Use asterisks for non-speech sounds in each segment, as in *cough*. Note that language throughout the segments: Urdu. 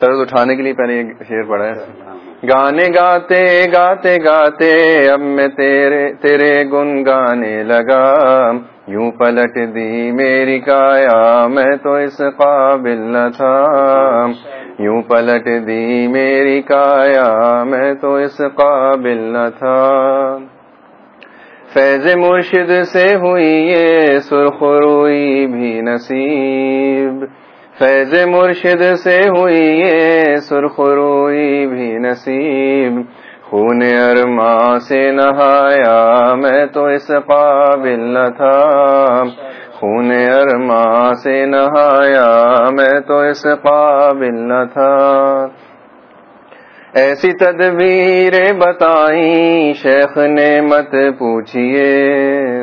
طرز اٹھانے کے لیے پہلے یہ شعر پڑا ہے۔ گانے گاتے گاتے گاتے اب میں تیرے تیرے گن گانے لگا یوں پلٹ دی میری کایا میں تو اس قابل نہ تھا یوں پلٹ دی میری کایا میں تو اس قابل نہ تھا فیض مرشد سے ہوئی یہ سرخ روئی بھی نصیب۔ فیض مرشد سے ہوئی یہ سرخ روئی بھی نصیب، خون ارما سے نہایا میں تو اس قابل نہ تھا۔ خون ارما سے نہایا میں تو اس قابل نہ تھا۔ ایسی تدبیریں بتائیں شیخ نے مت پوچھئے۔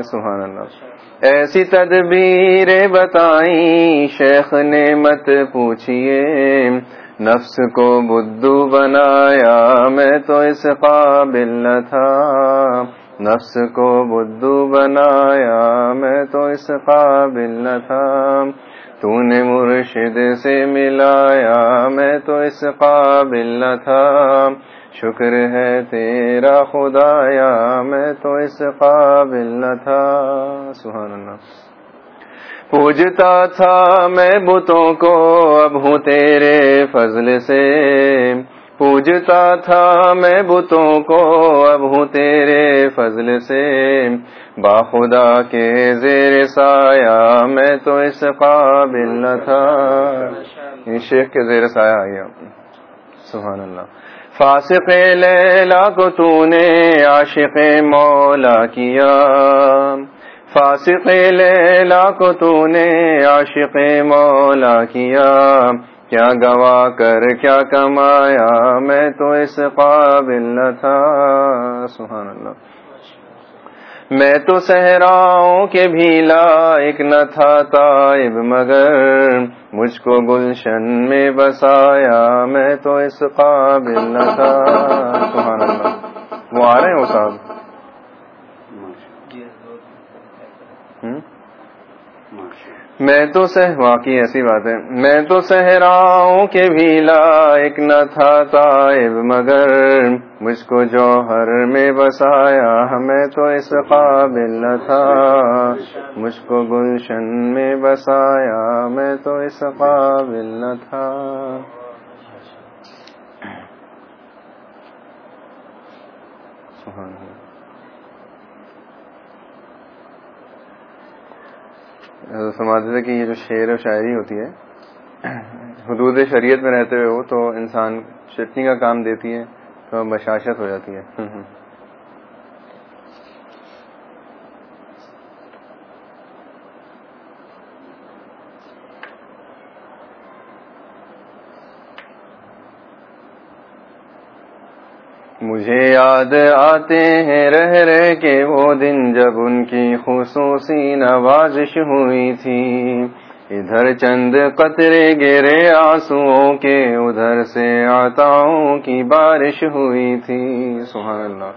سبحان اللہ۔ ایسی تدبیر بتائیں، شیخ نے مت پوچھئے، نفس کو بدھو بنایا، میں تو اس قابل نہ تھا۔ نفس کو بدھو بنایا، میں تو اس قابل نہ تھا۔ تو نے مرشد سے ملایا، میں تو اس قابل نہ تھا۔ شکر ہے تیرا خدایا میں تو اس قابل نہ تھا۔ سبحان اللہ۔ پوجتا تھا میں بتوں کو اب ہوں تیرے فضل سے۔ پوجتا تھا میں بتوں کو اب ہوں تیرے فضل سے۔ باخدا کے زیر سایہ میں تو اس قابل نہ تھا۔ شیخ کے زیر سایہ آ گیا سبحان اللہ۔ فاسق لیلا کو تو نے عاشق مولا کیا۔ فاسق لیلا کو تو نے عاشق مولا کیا۔ کیا گوا کر، کیا کمایا، میں تو اس قابل نہ تھا۔ سبحان اللہ۔ میں تو صحراؤں کے بھی لائق نہ تھا تائب مگر مجھ کو گلشن میں بسایا میں تو اس قابل نہ تھا۔ سبحان اللہ۔ وہ آ رہے ہیں وہ صاحب میں تو سہ واقعی ایسی بات ہے۔ میں تو صحراؤں کے بھی لائق نہ تھا تائب مگر مجھ کو جوہر میں بسایا، ہمیں تو اس قابل نہ تھا۔ مجھ کو گلشن میں بسایا میں تو اس قابل نہ تھا۔ سمجھتے تھے کہ یہ جو شعر و شاعری ہوتی ہے، حدود شریعت میں رہتے ہوئے ہو تو انسان چٹنی کا کام دیتی ہے۔ ہاں، بشاشت ہو جاتی ہے۔ مجھے یاد آتے ہیں رہ رہ کے وہ دن جب ان کی خصوصی نوازش ہوئی تھی۔ ادھر چند قطرے گرے آنسو کے، ادھر سے آتاؤں کی بارش ہوئی تھی۔ سبحان اللہ۔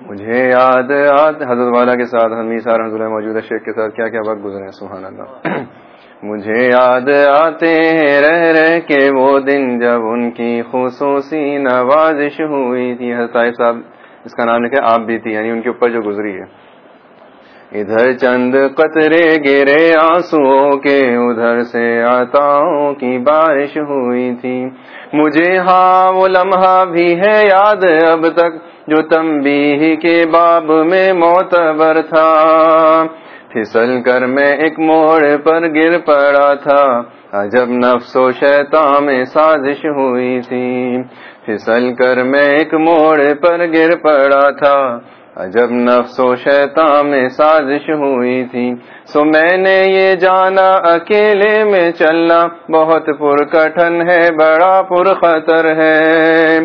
مجھے یاد آتے حضرت والا کے ساتھ ہمیشہ رحمۃ اللہ موجودہ شیخ کے ساتھ، کیا کیا وقت گزرے سبحان اللہ۔ *clears throat* مجھے یاد آتے ہیں، رہ رہ کے وہ دن جب ان کی خصوصی نوازش ہوئی تھی۔ حضرت صاحب، اس کا نام لکھے آپ بھی تھی یعنی ان کے اوپر جو گزری ہے۔ ادھر چند قطرے گرے آنسو کے، ادھر سے آتاؤں کی بارش ہوئی تھی۔ مجھے ہاں وہ لمحہ بھی ہے یاد اب تک، جو تمبی کے باب میں معتبر تھا۔ پھسل کر میں ایک موڑ پر گر پڑا تھا۔ عجب نفس و شیطان میں سازش ہوئی تھی۔ پھسل کر میں ایک موڑ پر گر پڑا تھا۔ عجب نفس و شیطان میں سازش ہوئی تھی، سو میں نے یہ جانا اکیلے میں چلنا بہت پر کٹن ہے، بڑا پر خطر ہے۔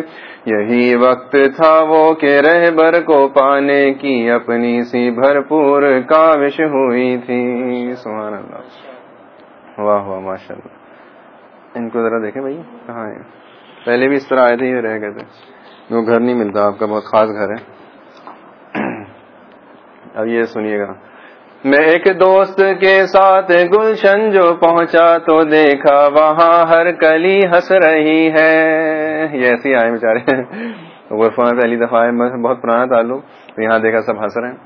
یہی وقت تھا وہ کہ رہبر کو پانے کی اپنی سی بھرپور کاوش ہوئی تھی۔ سبحان اللہ۔ واہ واہ ماشاء اللہ ان کو ذرا دیکھیں بھائی۔ کہاں ہے پہلے بھی اس طرح آئے تھے، یہ رہ گئے تھے۔ وہ گھر نہیں ملتا، آپ کا بہت خاص گھر ہے۔ اب یہ سنیے گا۔ میں ایک دوست کے ساتھ گلشن جو پہنچا تو دیکھا وہاں ہر کلی ہنس رہی ہے۔ یہ ایسی آئے بیچارے۔ غرفہ پہلی دفعہ بہت پرانا تعلق۔ یہاں دیکھا سب ہنس رہے ہیں۔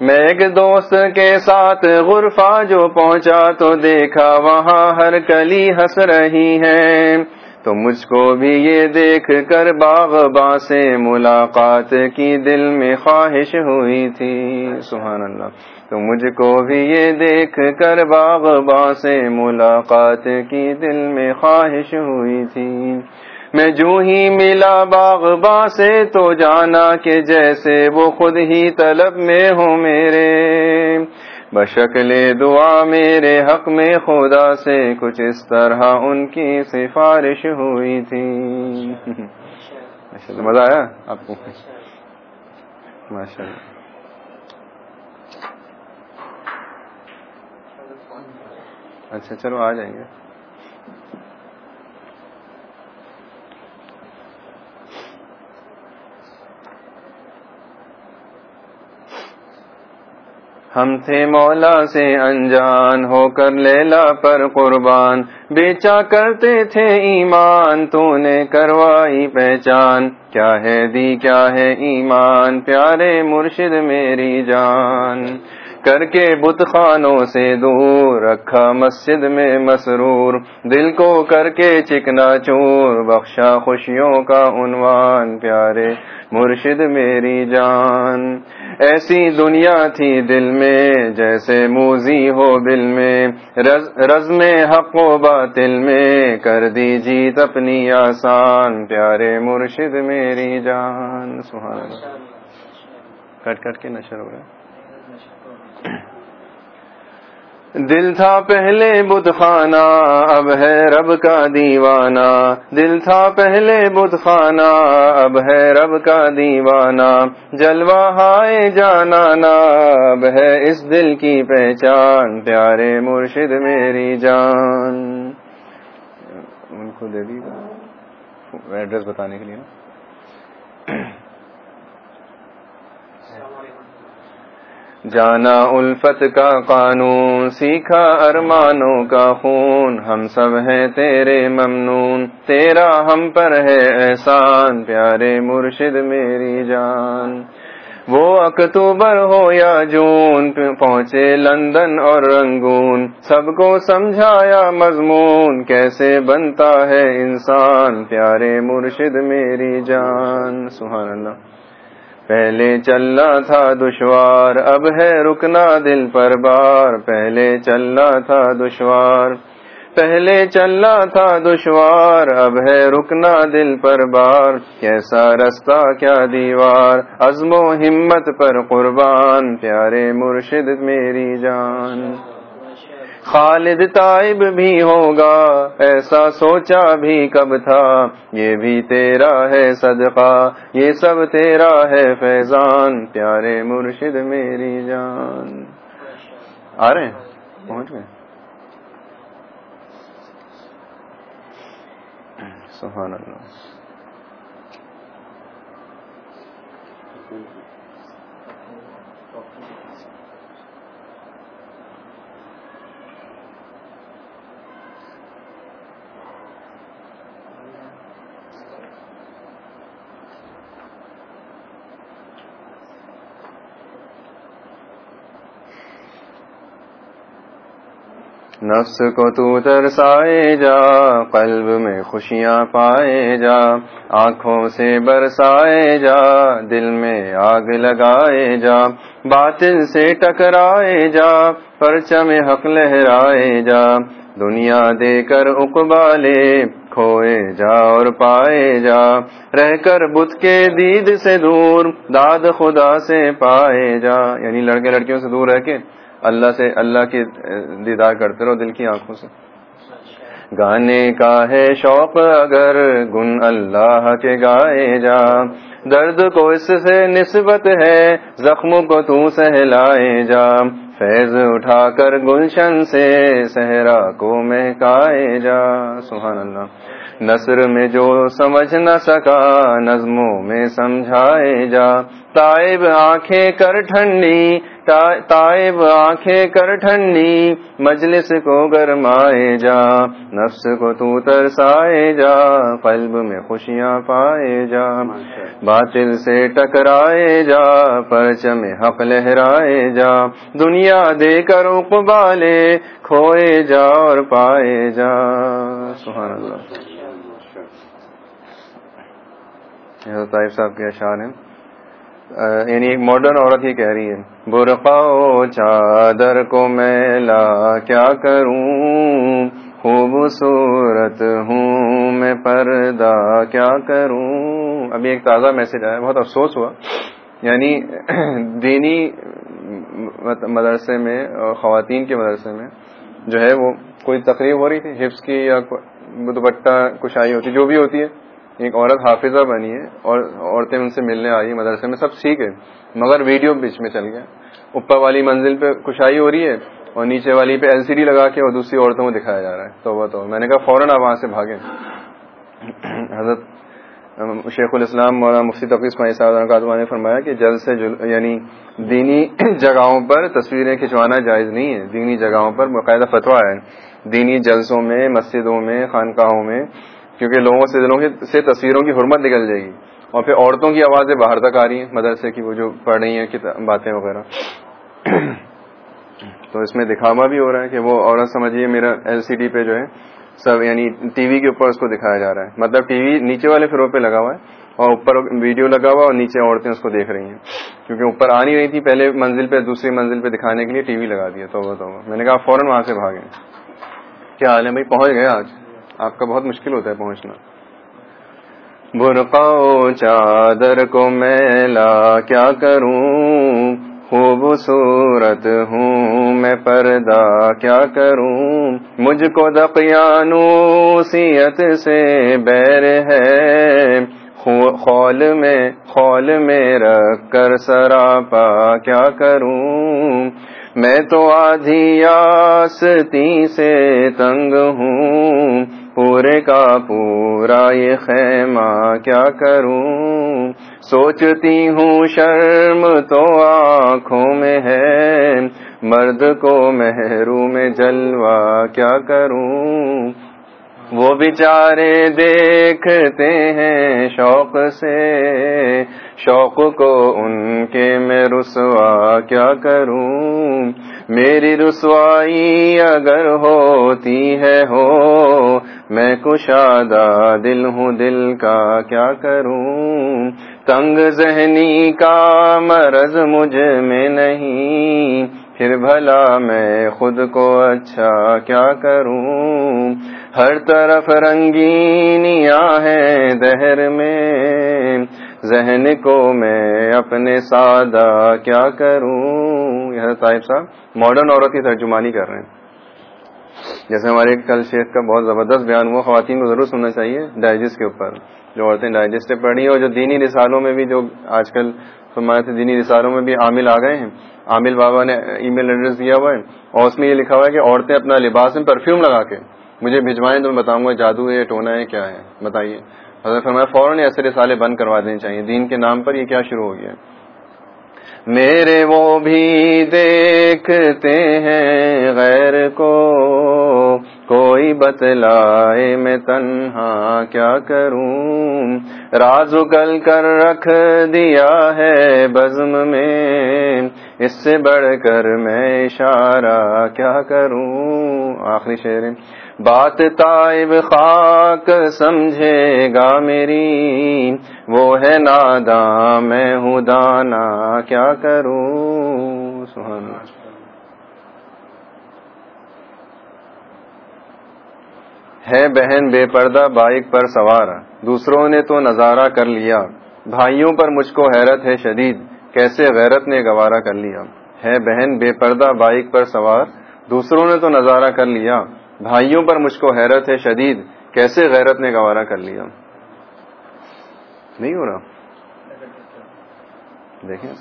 میں ایک دوست کے ساتھ غرفہ جو پہنچا تو دیکھا وہاں ہر کلی ہنس رہی ہے۔ تو مجھ کو بھی یہ دیکھ کر باغ با سے ملاقات کی دل میں خواہش ہوئی تھی۔ سبحان اللہ۔ تو مجھ کو بھی یہ دیکھ کر باغ با سے ملاقات کی دل میں خواہش ہوئی تھی۔ میں جو ہی ملا باغ با سے تو جانا کہ جیسے وہ خود ہی طلب میں ہو میرے۔ بشکل دعا میرے حق میں خدا سے کچھ اس طرح ان کی سفارش ہوئی تھی۔ مزہ آیا آپ کو؟ ماشاء اللہ اچھا چلو آ جائیں گے۔ ہم تھے مولا سے انجان ہو کر لیلا پر قربان۔ بیچا کرتے تھے ایمان تو نے کروائی پہچان۔ کیا ہے دی، کیا ہے ایمان؟ پیارے مرشد میری جان۔ کر کے بت خانوں سے دور رکھا مسجد میں مسرور، دل کو کر کے چکنا چور، بخشا خوشیوں کا عنوان، پیارے مرشد میری جان۔ ایسی دنیا تھی دل میں، جیسے موزی ہو بل میں۔ رز رز میں حق و باطل میں، کر دی جیت اپنی آسان۔ پیارے مرشد میری جان۔ سہان کٹ کٹ کے نشر ہو رہا دل تھا پہلے بدھ خانہ اب ہے رب کا دیوانہ۔ دل تھا پہلے بدھ خانہ اب ہے رب کا دیوانہ۔ جلوہ ہائے جانانا اب ہے اس دل کی پہچان۔ پیارے مرشد میری جان۔ ان کو دے دی ایڈریس بتانے کے لیے جانا الفت کا قانون، سیکھا ارمانوں کا خون، ہم سب ہیں تیرے ممنون، تیرا ہم پر ہے احسان، پیارے مرشد میری جان۔ وہ اکتوبر ہو یا جون، پہنچے لندن اور رنگون۔ سب کو سمجھایا مضمون، کیسے بنتا ہے انسان، پیارے مرشد میری جان۔ سبحان اللہ۔ پہلے چلنا تھا دشوار، اب ہے رکنا دل پر بار۔ پہلے چلنا تھا دشوار، پہلے چلنا تھا دشوار، اب ہے رکنا دل پر بار۔ کیسا رستہ، کیا دیوار، عزم و ہمت پر قربان۔ پیارے مرشد، میری جان۔ خالد طائب بھی ہوگا، ایسا سوچا بھی کب تھا؟ یہ بھی تیرا ہے صدقہ، یہ سب تیرا ہے فیضان، پیارے مرشد میری جان۔ آ رہے ہیں؟ پہنچ گئے۔ سبحان اللہ۔ نفس کو تو ترسائے جا، قلب میں خوشیاں پائے جا، آنکھوں سے برسائے جا، دل میں آگ لگائے جا باطل سے ٹکرائے جا پرچم حق لہرائے جا، دنیا دے کر اقبالے کھوئے جا اور پائے جا، رہ کر بت کے دید سے دور، داد خدا سے پائے جا یعنی لڑکے لڑکیوں سے دور رہ کے اللہ سے اللہ کی دیدار کرتے رہو دل کی آنکھوں سے۔ گانے کا ہے شوق اگر گن اللہ کے گائے جا۔ درد کو اس سے نسبت ہے، زخم کو تو سہلائے جا۔ فیض اٹھا کر گلشن سے صحرا کو مہکائے جا۔ سبحان اللہ۔ نصر میں جو سمجھ نہ سکا نظموں میں سمجھائے جا۔ تائب آنکھیں کر ٹھنڈی تائب آنکھیں کر ٹھنڈی مجلس کو گرمائے جا۔ نفس کو تو ترسائے جا قلب میں خوشیاں پائے جا۔ باطل سے ٹکرائے جا پرچم حق لہرائے جا۔ دنیا دے کر اقبالے کھوئے جا اور پائے جا۔ سبحان اللہ۔ طائف صاحب کے اشعار ہیں۔ یعنی ایک ماڈرن عورت ہی کہہ رہی ہے۔ برقع و چادر کو میلا کیا کروں؟ خوبصورت ہوں میں پردہ کیا کروں؟ ابھی ایک تازہ میسج آیا، بہت افسوس ہوا۔ یعنی *clears throat* دینی مدرسے میں اور خواتین کے مدرسے میں جو ہے وہ کوئی تقریب ہو رہی تھی، حفظ کی یا دوپٹہ کشائی ہوتی، جو بھی ہوتی ہے۔ ایک عورت حافظہ بنی ہے اور عورتیں ان سے ملنے آئی مدرسے میں، سب ٹھیک ہے مگر ویڈیو بیچ میں چل گیا۔ اوپر والی منزل پہ کشائی ہو رہی ہے اور نیچے والی پہ ایل سی ڈی لگا کے اور دوسری عورتوں کو دکھایا جا رہا ہے۔ تو وہ تو میں نے کہا فوراً آپ وہاں سے بھاگیں۔ حضرت شیخ الاسلام مولانا مفتی تقیس مائی صاحب نے فرمایا کہ جلد سے جل یعنی دینی جگہوں پر تصویریں کھنچوانا جائز نہیں ہے۔ دینی جگہوں پر باقاعدہ فتویٰ ہے۔ دینی جلسوں میں، مسجدوں میں، خانقاہوں میں کیونکہ لوگوں سے دلوں سے تصویروں کی حرمت نکل جائے گی۔ اور پھر عورتوں کی آوازیں باہر تک آ رہی ہیں، مدرسے کی وہ جو پڑھ رہی ہیں باتیں وغیرہ۔ تو اس میں دکھاوا بھی ہو رہا ہے کہ وہ عورت سمجھیے میرا ایل سی ڈی پہ جو ہے، سب یعنی ٹی وی کے اوپر اس کو دکھایا جا رہا ہے۔ مطلب ٹی وی نیچے والے فلور پہ لگا ہوا ہے اور اوپر ویڈیو لگا ہوا اور نیچے عورتیں اس کو دیکھ رہی ہیں۔ کیونکہ اوپر آ نہیں رہی تھی، پہلے منزل پہ، دوسری منزل پہ دکھانے کے لیے ٹی وی لگا دیا۔ تو وہ تو میں نے کہا فوراً وہاں سے بھاگے کیا حال ہے بھائی؟ پہنچ گئے آج؟ آپ کا بہت مشکل ہوتا ہے پہنچنا۔ برقع چادر کو میلا، کیا کروں؟ خوبصورت ہوں میں پردہ، کیا کروں؟ مجھ کو دقیانوسیت سے بیر ہے۔ خول میں خول میں رکھ کر سراپا، کیا کروں؟ میں تو آدھی آستی سے تنگ ہوں۔ پورے کا پورا یہ خیمہ کیا کروں؟ سوچتی ہوں شرم تو آنکھوں میں ہے۔ مرد کو محروم میں جلوا کیا کروں؟ وہ بیچارے دیکھتے ہیں شوق سے۔ شوق کو ان کے میں رسوا کیا کروں؟ میری رسوائی اگر ہوتی ہے ہو، میں کشادہ دل ہوں، دل کا کیا کروں؟ تنگ ذہنی کا مرض مجھ میں نہیں، پھر بھلا میں خود کو اچھا کیا کروں؟ ہر طرف رنگینیاں ہیں دہر میں ذہن کو میں اپنے سادہ کیا کروں؟ یہ صاحب صاحب ماڈرن عورت کی ترجمانی کر رہے ہیں۔ جیسے ہمارے کل شیخ کا بہت زبردست بیان ہوا، خواتین کو ضرور سننا چاہیے ڈائجسٹ کے اوپر۔ جو عورتیں ڈائجسٹ پڑھی اور جو دینی رسالوں میں بھی جو آج کل فرمایا تھے، دینی رسالوں میں بھی عامل آ گئے ہیں۔ عامل بابا نے ای میل ایڈریس دیا ہوا ہے۔ اور اس میں یہ لکھا ہوا ہے کہ عورتیں اپنا لباس میں پرفیوم لگا کے مجھے بھجوائیں تو میں بتاؤں گا جادو ہے ٹونا ہے، کیا ہے؟ بتائیے۔ حضرت فرمایا، فوراً ایسے رسالے بند کروا دینے چاہیے۔ دین کے نام پر یہ کیا شروع ہو گیا؟ میرے وہ بھی دیکھتے ہیں غیر کو، کوئی بتلائے میں تنہا کیا کروں؟ راز کل کر رکھ دیا ہے بزم میں، اس سے بڑھ کر میں اشارہ کیا کروں؟ آخری شعر بات تائب خاک سمجھے گا میری، وہ ہے نادا میں ہوں دانا، کیا کروں؟ ہے بہن بے پردہ، بائک پر سوار، دوسروں نے تو نظارہ کر لیا۔ بھائیوں پر مجھ کو حیرت ہے شدید، کیسے غیرت نے گوارا کر لیا۔ ہے بہن بے پردہ، بائک پر سوار، دوسروں نے تو نظارہ کر لیا۔ بھائیوں پر مجھ کو حیرت ہے شدید، کیسے غیرت نے گوارا کر لیا؟ نہیں ہو رہا؟ دیکھیں۔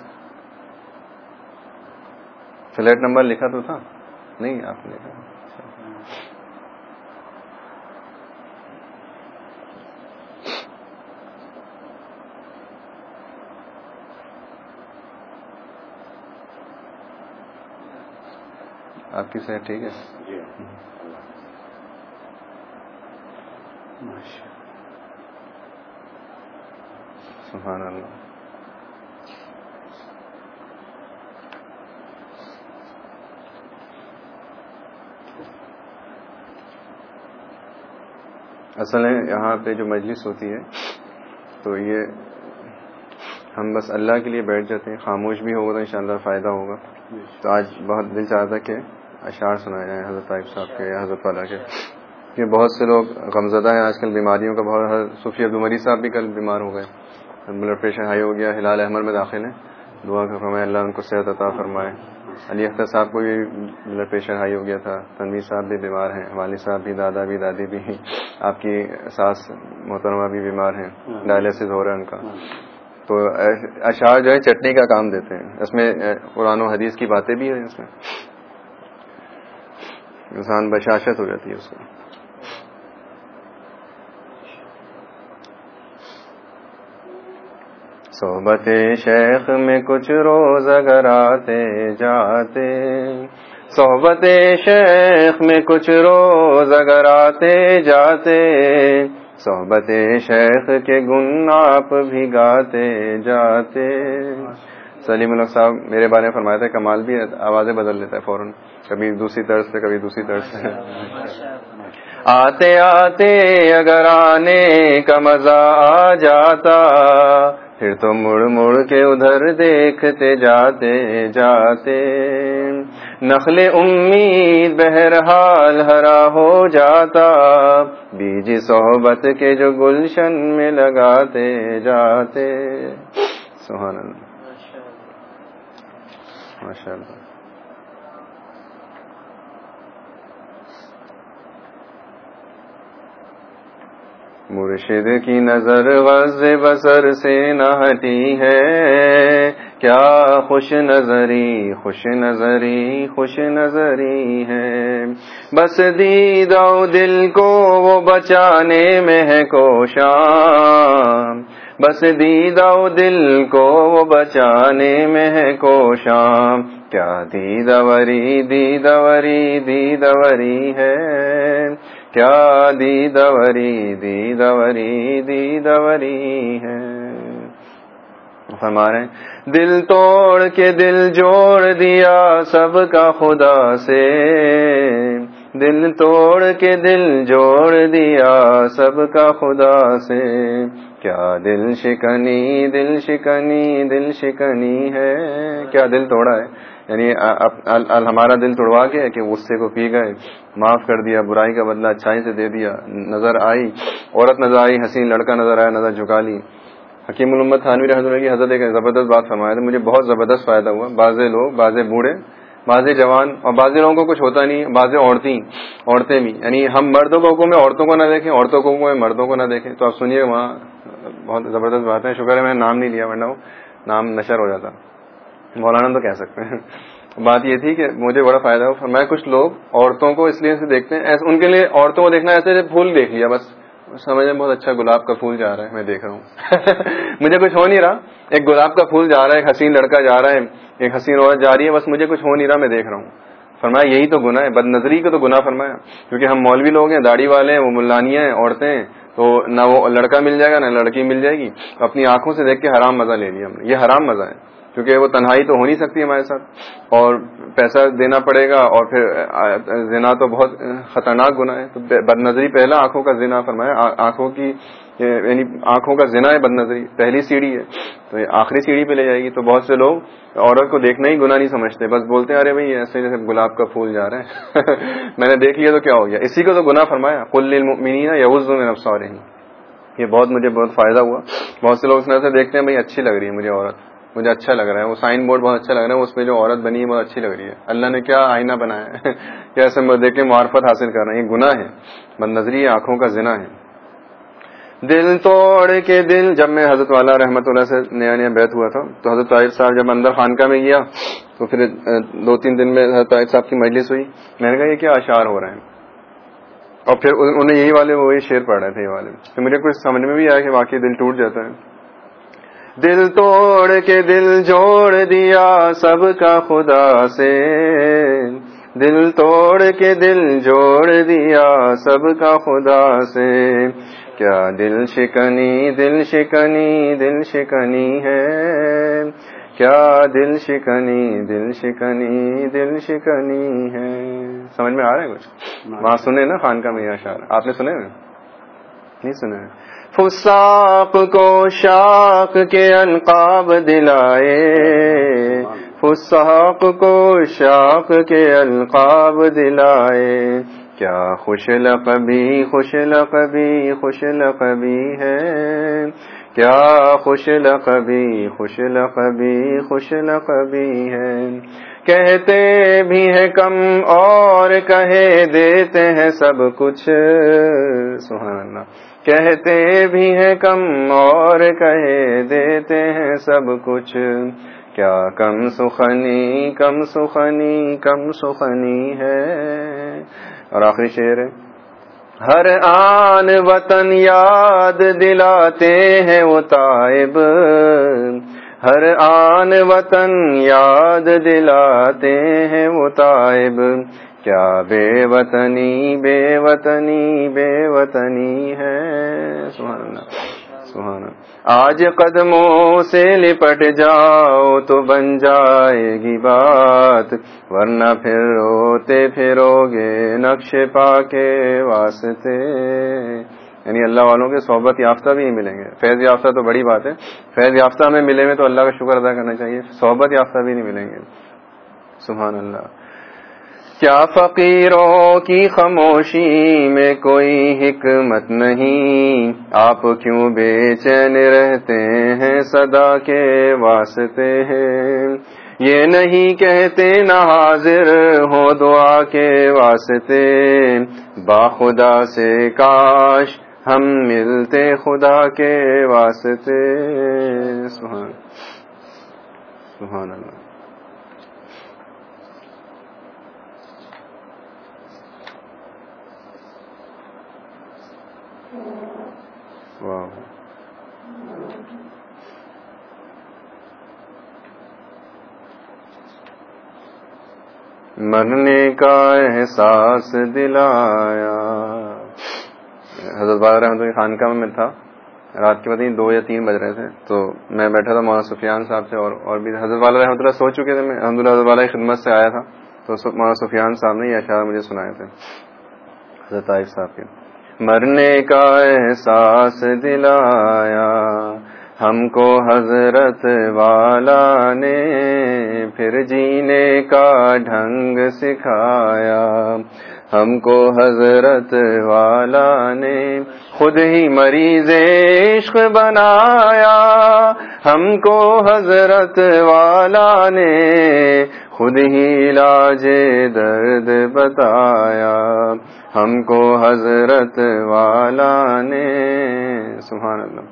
فلیٹ نمبر لکھا تو تھا؟ نہیں، آپ نے لکھا۔ آپ کی صحت ٹھیک ہے؟ جی سبحان اللہ اصل ہے یہاں پہ جو مجلس ہوتی ہے، تو یہ ہم بس اللہ کے لیے بیٹھ جاتے ہیں۔ خاموش بھی ہوگا تو انشاءاللہ فائدہ ہوگا۔ تو آج بہت دل چاہتا کہ اشعار سنائے جائیں حضرت طائف صاحب کے یا حضرت والا کے۔ کہ بہت سے لوگ غمزدہ ہیں، آج کل بیماریوں کا بہت صوفی عبدالمری صاحب بھی کل بیمار ہو گئے۔ بلڈ پریشر ہائی ہو گیا، ہلال احمد میں داخل ہیں۔ دعا کا فرمائے، اللہ ان کو صحت عطا فرمائے۔ علی اختر صاحب کو بھی بلڈ پریشر ہائی ہو گیا تھا۔ تنویر صاحب بھی بیمار ہیں والد صاحب بھی، دادا بھی، دادی بھی۔ آپ کی ساس محترمہ بھی بیمار ہیں۔ ڈائلسس ہو رہا ہے ان کا۔ تو اشعار جو ہے، چٹنی کا کام دیتے ہیں۔ اس میں قرآن و حدیث کی باتیں بھی ہیں اس میں۔ انسان بشاشت ہو جاتی ہے اس کو۔ صحبت شیخ میں کچھ روز اگر آتے جاتے۔ صحبت شیخ میں کچھ روز اگر آتے جاتے۔ صحبت شیخ کے گن آپ بھی گاتے جاتے۔ سلیم الگ صاحب، میرے بارے میں فرمایا تھا، کمال بھی آوازیں بدل لیتا ہے فوراً، کبھی دوسری طرف سے، کبھی دوسری طرف سے۔ آتے آتے اگر آنے کا مزہ آ جاتا پھر تو مڑ مڑ کے ادھر دیکھتے جاتے جاتے۔ نخل امید بہرحال ہرا ہو جاتا۔ بیج صحبت کے جو گلشن میں لگاتے جاتے۔ سہان ماشاء اللہ مرشد کی نظر غز بسر سے نہ ہٹی ہے۔ کیا خوش نظری خوش نظری خوش نظری ہے۔ بس دیدو دل کو وہ بچانے میں ہے کوشاں۔ بس دیدو دل کو وہ بچانے میں ہے کوشاں۔ کیا دیدوری دیدوری دیدوری ہے۔ کیا دی دوری دی دوری دی دوری ہے ہمارے دل توڑ کے دل جوڑ دیا سب کا خدا سے دل توڑ کے دل جوڑ دیا سب کا خدا سے کیا دل شکنی دل شکنی دل شکنی ہے کیا دل توڑا ہے یعنی ہمارا دل توڑوا کے کہ غصے کو پی گئے، معاف کر دیا، برائی کا بدلہ اچھائی سے دے دیا، نظر آئی، عورت نظر آئی، حسین، لڑکا نظر آیا، نظر جھکا لی۔ حکیم محمد تھانوی رحمۃ کی حضرت ایک زبردست بات فرمایا تھا، مجھے بہت زبردست فائدہ ہوا۔ بعض لوگ بعض بوڑھے بعض جوان اور بعض لوگوں کو کچھ ہوتا نہیں بعض عورتیں عورتیں بھی۔ یعنی ہم مردوں کو میں عورتوں کو نہ دیکھیں، عورتوں کو میں مردوں کو نہ دیکھیں۔ تو آپ سنیے، وہاں بہت زبردست بات ہے۔ شکر ہے میں نام نہیں لیا، ورنہ نام نشر ہو جاتا۔ مولانا تو کہہ سکتے ہیں۔ بات یہ تھی کہ مجھے بڑا فائدہ ہو میں کچھ لوگ عورتوں کو اس لیے سے دیکھتے ہیں ان کے لیے عورتوں کو دیکھنا ایسے پھول دیکھ لیا، بس سمجھ میں بہت اچھا گلاب کا پھول جا رہا ہے، میں دیکھ رہا ہوں۔ *laughs* مجھے کچھ ہو نہیں رہا، ایک گلاب کا پھول جا رہا ہے، ایک حسین لڑکا جا رہا ہے، ایک حسین عورت جا رہی ہے، بس مجھے کچھ ہو نہیں رہا، میں دیکھ رہا ہوں۔ فرمایا یہی تو گناہ ہے، بد نظری کو تو گناہ فرمایا، کیونکہ ہم مولوی لوگ ہیں، داڑھی والے ہیں، وہ ملانیاں ہیں، عورتیں ہیں، تو نہ وہ لڑکا مل جائے گا، نہ لڑکی مل جائے گی۔ اپنی آنکھوں سے دیکھ کے حرام مزہ لے لیا ہم نے، یہ حرام مزہ ہے۔ کیونکہ وہ تنہائی تو ہو نہیں سکتی ہمارے ساتھ۔ اور پیسہ دینا پڑے گا اور پھر زنا تو بہت خطرناک گنا ہے۔ تو بد نظری پہلا آنکھوں کا زنا فرمایا۔ آنکھوں کی یعنی آنکھوں کا زنا ہے بد نظری پہلی سیڑھی ہے۔ تو یہ آخری سیڑھی پہ لے جائے گی۔ تو بہت سے لوگ عورت کو دیکھنا ہی گنا نہیں سمجھتے۔ بس بولتے ہیں، ارے بھائی، ایسے جیسے گلاب کا پھول جا رہا ہے۔ *laughs* میں نے دیکھ لیا تو کیا ہو گیا؟ اسی کو تو گنا فرمایا۔ کل مینینا یوز میں نفسا رہی یہ بہت مجھے بہت فائدہ ہوا۔ بہت سے لوگ اس طرح سے دیکھتے ہیں، بھائی، اچھی لگ رہی ہے مجھے عورت۔ مجھے اچھا لگ رہا ہے، وہ سائن بورڈ بہت اچھا لگ رہا ہے اس پہ جو عورت بنی ہے بہت اچھی لگ رہی ہے۔ اللہ نے کیا آئینہ بنایا ہے؟ کیسے دیکھ کے معرفت حاصل کر رہے ہیں یہ گناہ ہے۔ بد نظری آنکھوں کا ذنا ہے۔ دل توڑ کے دل، جب میں حضرت والا رحمت اللہ سے نیا نیا بیت ہوا تھا، تو حضرت طاہر صاحب جب اندر خانقاہ میں گیا، تو پھر دو تین دن میں حضرت طاہر صاحب کی مجلس ہوئی۔ میں نے کہا، یہ کیا اشعار ہو رہے ہیں؟ اور پھر انہیں یہی والے وہی شعر پڑھ رہے تھے، یہ والے۔ تو مجھے کچھ سمجھ میں بھی آیا کہ واقعی دل ٹوٹ جاتا ہے۔ دل توڑ کے دل جوڑ دیا سب کا خدا سے۔ دل توڑ کے دل جوڑ دیا سب کا خدا سے۔ کیا دل شکنی دل شکنی دل شکنی ہے؟ کیا دل شکنی دل شکنی دل شکنی ہے؟ سمجھ میں آ رہا ہے کچھ؟ وہاں سنے نا خان کا میرا شعر آپ نے سنے نہیں سنے فساق کو شاق کے القاب دلائے فساق کو شاق کے القاب دلائے کیا خوش لقبی خوش لقبی خوش لقبی ہے؟ کیا خوش لقبی خوش لقبی خوش لقبی ہے؟ کہتے بھی ہے کم اور کہے دیتے ہیں سب کچھ، سبحان اللہ۔ کہتے بھی ہے کم اور کہے دیتے ہیں سب کچھ۔ کیا کم سخنی کم سخنی کم سخنی ہے۔ اور آخری شعر ہے۔ ہر آن وطن یاد دلاتے ہیں وہ تائب ہر آن وطن یاد دلاتے ہیں وہ تائب کیا بے وطنی بے وطنی بے وطنی ہے سہانا سہانا آج قدموں سے لپٹ جاؤ تو بن جائے گی بات ورنہ پھر روتے پھرو گے نقش پا کے واسطے یعنی اللہ والوں کے صحبت یافتہ بھی نہیں ملیں گے فیض یافتہ تو بڑی بات ہے فیض یافتہ میں ملے ہوئے تو اللہ کا شکر ادا کرنا چاہیے صحبت یافتہ بھی نہیں ملیں گے سبحان اللہ کیا فقیروں کی خاموشی میں کوئی حکمت نہیں؟ آپ کیوں بے چین رہتے ہیں؟ صدا کے واسطے ہیں۔ یہ نہیں کہتے نہ حاضر ہو دعا کے واسطے۔ با خدا سے کاش ہم ملتے خدا کے واسطے۔ سبحان سبحان اللہ۔ مرنے کا احساس دلایا. حضرت بابا رحمۃ خانقاہ میں تھا. رات کے بعد دو یا تین بج رہے تھے. تو میں بیٹھا تھا مولانا سفیان صاحب سے اور اور بھی حضرت والا رحمۃ اللہ سو چکے تھے. میں الحمد للہ حضرت والا کی خدمت سے آیا تھا. تو مولانا سفیان صاحب نے یہ اشعار مجھے سنائے تھے. حضرت عائف صاحب کے مرنے کا احساس دلایا۔ ہم کو حضرت والا نے پھر جینے کا ڈھنگ سکھایا۔ ہم کو حضرت والا نے خود ہی مریض عشق بنایا۔ ہم کو حضرت والا نے خود ہی علاج درد بتایا۔ ہم کو حضرت والا نے، سبحان اللہ،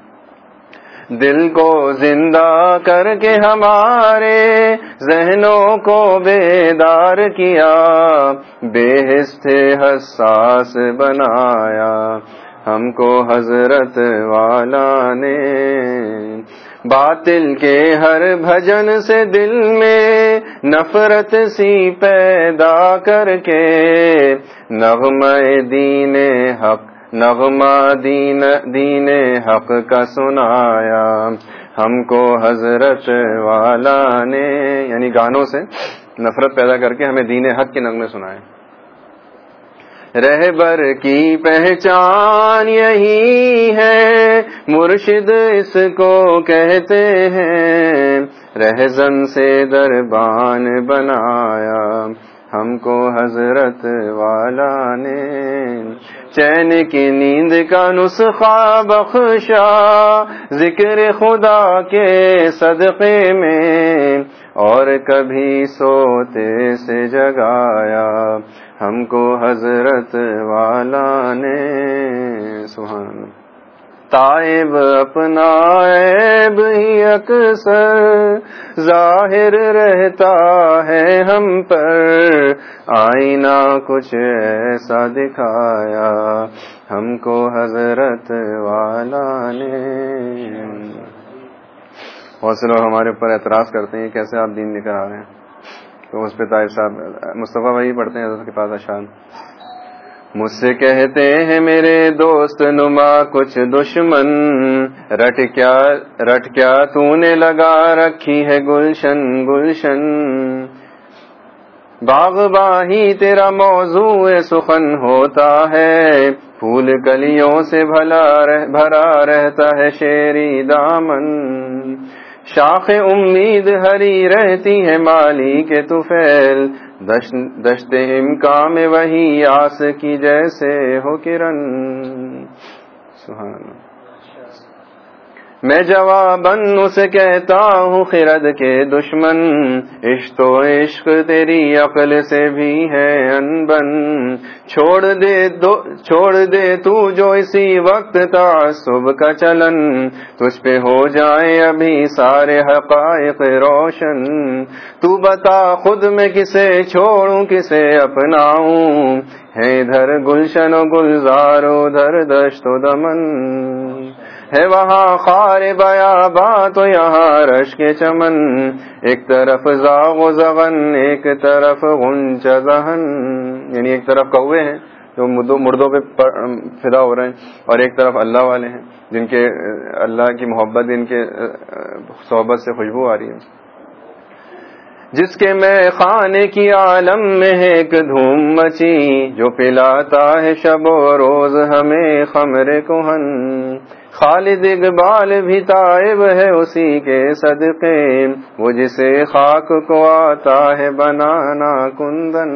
دل کو زندہ کر کے ہمارے ذہنوں کو بیدار کیا بے حصے حساس بنایا، ہم کو حضرت والا نے۔ باطل کے ہر بھجن سے دل میں نفرت سی پیدا کر کے۔ نغم دین حق، نغمہ دین دین حق کا سنایا۔ ہم کو حضرت والا نے یعنی گانوں سے نفرت پیدا کر کے ہمیں دین حق کے نغمے سنائے۔ رہبر کی پہچان یہی ہے۔ مرشد اس کو کہتے ہیں، رہزن سے دربان بنایا۔ ہم کو حضرت والا نے چین کی نیند کا نسخہ بخشا۔ ذکر خدا کے صدقے میں اور کبھی سوتے سے جگایا۔ ہم کو حضرت والا نے سہان تائب اپنا عیب ہی اکثر ظاہر رہتا ہے ہم پر۔ آئینہ کچھ ایسا دکھایا ہم کو حضرت والا نے۔ حوصلہ ہمارے اوپر اعتراض کرتے ہیں کیسے آپ دین لے کر آ رہے ہیں۔ تو اس پہ طاہر صاحب، مصطفیٰ بھائی پڑھتے ہیں، حضرت کے پاس اشان مجھ سے کہتے ہیں، میرے دوست نما کچھ دشمن، رٹ کیا رٹ کیا تو نے لگا رکھی ہے گلشن گلشن۔ باغ باہی تیرا موضوع سخن ہوتا ہے۔ پھول کلیوں سے بھلا رہ، بھرا رہتا ہے شیری دامن۔ شاخ امید ہری رہتی ہے مالی کے تو فیل دشت امکان میں وہی آس کی جیسے ہو کرن۔ سہان میں جواباً اسے کہتا ہوں، خرد کے دشمن، عشق و عشق تیری عقل سے بھی ہے انبن۔ چھوڑ دے دو، چھوڑ دے تو جو اسی وقت تعصب کا چلن۔ تجھ پہ ہو جائے ابھی سارے حقائق روشن۔ تو بتا خود میں کسے چھوڑوں، کسے اپناؤں۔ ہے ادھر گلشن و گلزار، ادھر دشت و دمن۔ ہے وہاں خار بیا بات یہاں رش کے چمن، ایک طرف زاغ و زغن، ایک طرف غنچ زہن یعنی ایک طرف کوے ہیں جو مردوں پہ فدا ہو رہے ہیں اور ایک طرف اللہ والے ہیں، جن کے، اللہ کی محبت ان کے، صحبت سے خوشبو آ رہی ہے۔ جس کے میں خانے کی عالم میں ایک دھوم مچی، جو پلاتا ہے شب و روز ہمیں خمر کوہن خالد اقبال بھی تائب ہے اسی کے صدقے، وہ جسے خاک کو آتا ہے بنانا کندن۔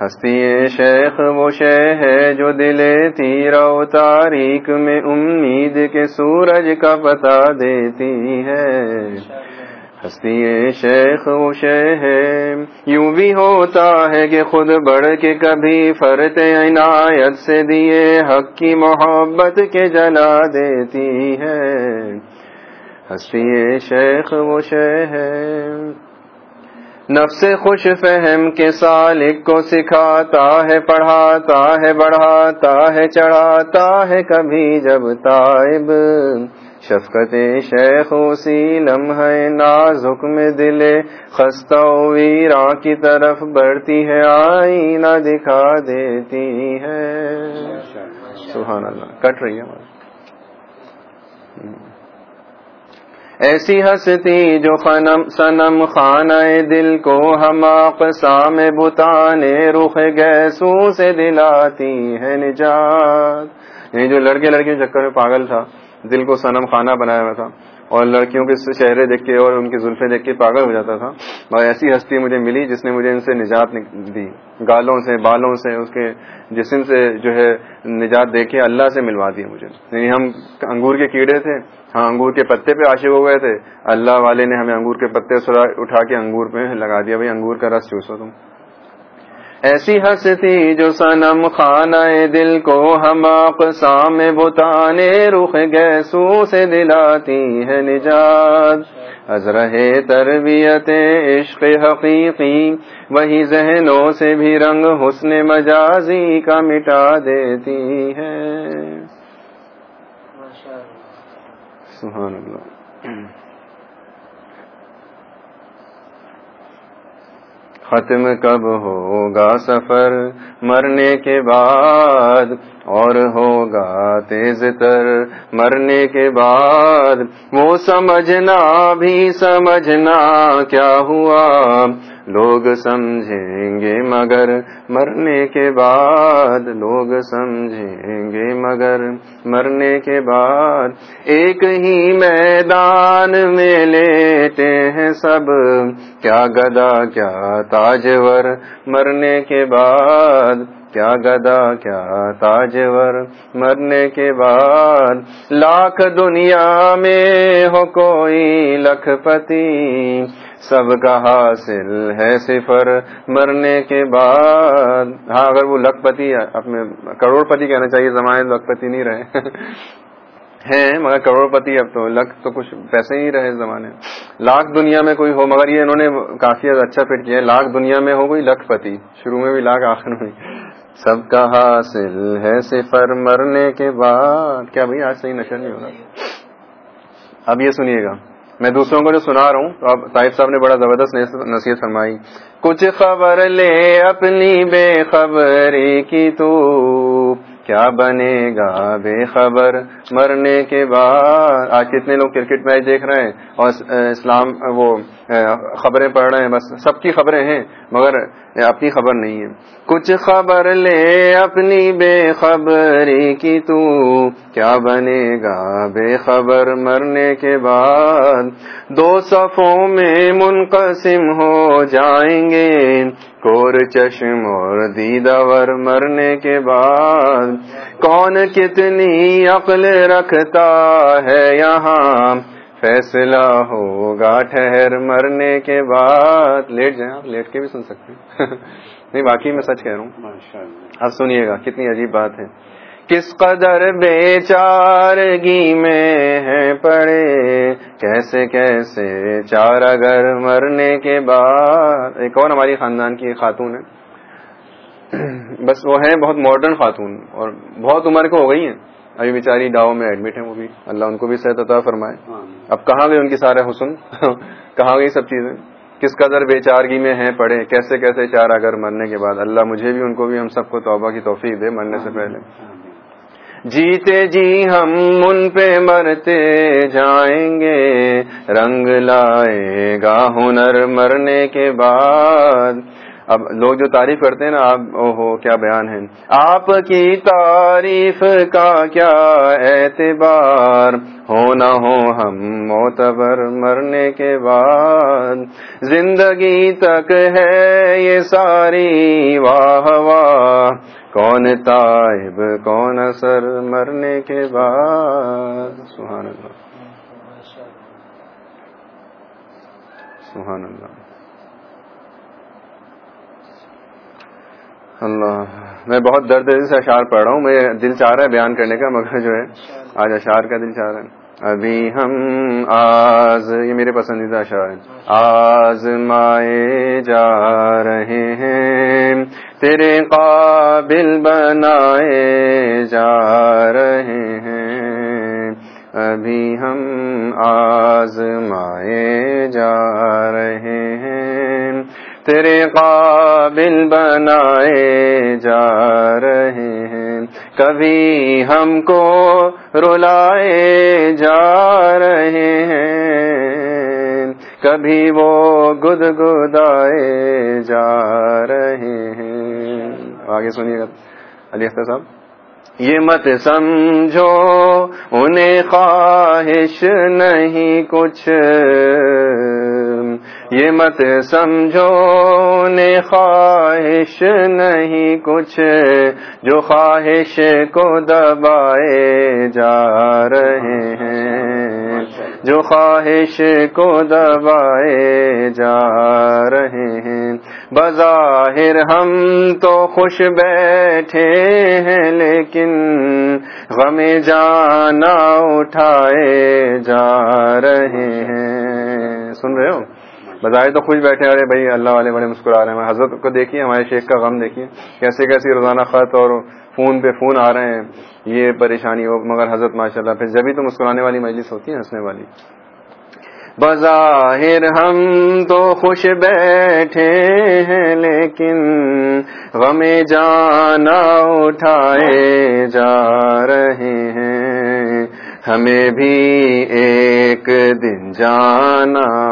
ہستی شیخ، وہ شے ہے جو دل تیرا تاریخ میں امید کے سورج کا پتا دیتی ہے۔ ہستی شیخ و ہے یوں بھی ہوتا ہے کہ خود بڑھ کے کبھی فرت عنایت سے دیے حق کی محبت کے جلا دیتی ہے۔ ہستی شیخ و ہے نفس خوش فہم کے سالک کو سکھاتا ہے، پڑھاتا ہے، بڑھاتا ہے، چڑھاتا ہے کبھی جب تائب شفقت شیخ اسی لمحہ نازک میں دل خستہ ویرا کی طرف بڑھتی ہے، آئینہ دکھا دیتی ہے۔ سبحان اللہ، کٹ رہی ہے۔ ایسی ہستی جو خنم سنم خانہ دل کو ہم آقسام بتانے رخ گیسوں سے دلاتی ہے نجات۔ یہ جو لڑکے لڑکے چکر میں پاگل تھا۔ دل کو سنم خانہ بنایا ہوا تھا اور لڑکیوں کے چہرے دیکھ کے اور ان کی زلفیں دیکھ کے پاگل ہو جاتا تھا۔ مگر ایسی ہستی مجھے ملی جس نے مجھے ان سے نجات دی۔ گالوں سے، بالوں سے، اس کے جسم سے جو ہے نجات دے کے اللہ سے ملوا دی مجھے۔ یعنی ہم انگور کے کیڑے تھے ہاں انگور کے پتے پہ عاشق ہو گئے تھے۔ اللہ والے نے ہمیں انگور کے پتے اٹھا کے انگور پہ لگا دیا، بھائی انگور کا رس چوسو تم۔ ایسی ہستی جو سنم خانہ دل کو ہم اقسام بتانے رخ گیسو سے دلاتی ہے نجات۔ از رہے تربیت عشق حقیقی وہی ذہنوں سے بھی رنگ حسن مجازی کا مٹا دیتی ہے۔ سبحان اللہ۔ ختم کب ہوگا سفر؟ مرنے کے بعد اور ہوگا تیز تر۔ مرنے کے بعد وہ سمجھنا بھی سمجھنا کیا ہوا؟ لوگ سمجھیں گے مگر مرنے کے بعد، لوگ سمجھیں گے مگر مرنے کے بعد ایک ہی میدان میں لیتے ہیں سب۔ کیا گدا، کیا تاجور مرنے کے بعد؟ کیا گدا، کیا تاجور مرنے کے بعد؟ لاکھ دنیا میں ہو کوئی لکھ پتی سب کا حاصل ہے صفر۔ مرنے کے بعد۔ ہاں اگر وہ لکھ پتی اپنے کروڑ پتی کہنا چاہیے زمانے لکھ پتی نہیں رہے۔ *laughs* ہیں، مگر کروڑ پتی اب تو لکھ تو کچھ پیسے ہی رہے زمانے لاکھ دنیا میں کوئی ہو، مگر یہ انہوں نے کافی اچھا فٹ کیا ہے۔ لاکھ دنیا میں ہو کوئی لکھ پتی شروع میں بھی لاکھ، آخر میں سب کا حاصل ہے صفر۔ مرنے کے بعد۔ کیا بھائی، آج صحیح نشر نہیں ہوگا اب یہ سنیے گا۔ میں دوسروں کو جو سنا رہا ہوں، تو اب طائف صاحب نے بڑا زبردست نصیحت فرمائی۔ کچھ خبر لے اپنی بے خبری کی تو، کیا بنے گا بے خبر مرنے کے بعد؟ آج کتنے لوگ کرکٹ میچ دیکھ رہے ہیں اور اسلام وہ خبریں پڑھ رہے ہیں، بس سب کی خبریں ہیں، مگر اپنی خبر نہیں ہے۔ کچھ خبر لے اپنی بے خبری کی تو۔ کیا بنے گا بے خبر مرنے کے بعد؟ دو صفوں میں منقسم ہو جائیں گے۔ کور چشم اور دیدور مرنے کے بعد۔ کون کتنی عقل رکھتا ہے یہاں؟ فیصلہ ہوگا ٹھہر مرنے کے بعد۔ لیٹ جائیں آپ لیٹ کے بھی سن سکتے ہیں۔ *laughs* نہیں باقی میں سچ کہہ رہا ہوں۔ اب سنیے گا کتنی عجیب بات ہے۔ کس قدر بے چارگی میں ہے پڑے کیسے کیسے چار اگر مرنے کے بعد۔ ایک اور ہماری خاندان کی خاتون ہے۔ *clears throat* بس وہ ہیں بہت ماڈرن خاتون اور بہت عمر کو ہو گئی ہیں۔ ابھی بیچاری ڈاؤ میں ایڈمٹ ہیں وہ بھی۔ اللہ ان کو بھی صحت عطا فرمائے۔ اب کہاں گئے ان کی سارے حسن؟ کہاں گئی سب چیزیں؟ کس قدر بے چارگی میں ہیں پڑے کیسے کیسے چار اگر مرنے کے بعد؟ اللہ مجھے بھی ان کو بھی ہم سب کو توبہ کی توفیق دے مرنے سے پہلے۔ جیتے جی ہم ان پہ مرتے جائیں گے۔ رنگ لائے گا ہنر مرنے کے بعد۔ اب لوگ جو تعریف کرتے ہیں نا، آپ، اوہو، کیا بیان ہے۔ آپ کی تعریف کا کیا اعتبار؟ ہو نہ ہو ہم معتبر مرنے کے بعد۔ زندگی تک ہے یہ ساری، واہ واہ۔ کون تائب، کون اثر مرنے کے بعد؟ سبحان اللہ۔ سبحان اللہ۔ اللہ میں بہت درد دل سے اشعار پڑھ رہا ہوں۔ میں دل چاہ رہا ہے بیان کرنے کا، مگر جو ہے، آج اشعار کا دل چاہ رہا ہے۔ ابھی ہم آز، یہ میرے پسندیدہ اشعار ہیں۔ آز مائے جا رہے ہیں، تیرے قابل بنائے جا رہے ہیں۔ ابھی ہم آزمائے جا رہے ہیں۔ تیرے قابل بنائے جا رہے ہیں۔ کبھی ہم کو رلائے جا رہے ہیں۔ کبھی وہ گد گدائے جا رہے ہیں۔ آگے سنیے۔ گا علی اختر صاحب، یہ مت سمجھو، انہیں خواہش نہیں کچھ یہ مت سمجھو انہیں خواہش نہیں کچھ، جو خواہش کو دبائے جا رہے ہیں، جو خواہش کو دبائے جا رہے ہیں۔ بظاہر ہم تو خوش بیٹھے ہیں، لیکن غم جانا اٹھائے جا رہے ہیں۔ سن رہے ہو؟ بظاہر تو خوش بیٹھے ارے بھائی اللہ والے بڑے مسکرا رہے ہیں۔ حضرت کو دیکھیے، ہمارے شیخ کا غم دیکھیے۔ کیسے کیسے روزانہ خط اور فون پہ فون آ رہے ہیں۔ یہ پریشانی ہو، مگر حضرت ماشاء اللہ پھر جبھی تو مسکرانے والی مجلس ہوتی ہے، ہنسنے والی۔ بظاہر ہم تو خوش بیٹھے ہیں، لیکن غم جانا اٹھائے جا رہے ہیں۔ ہمیں بھی ایک دن جانا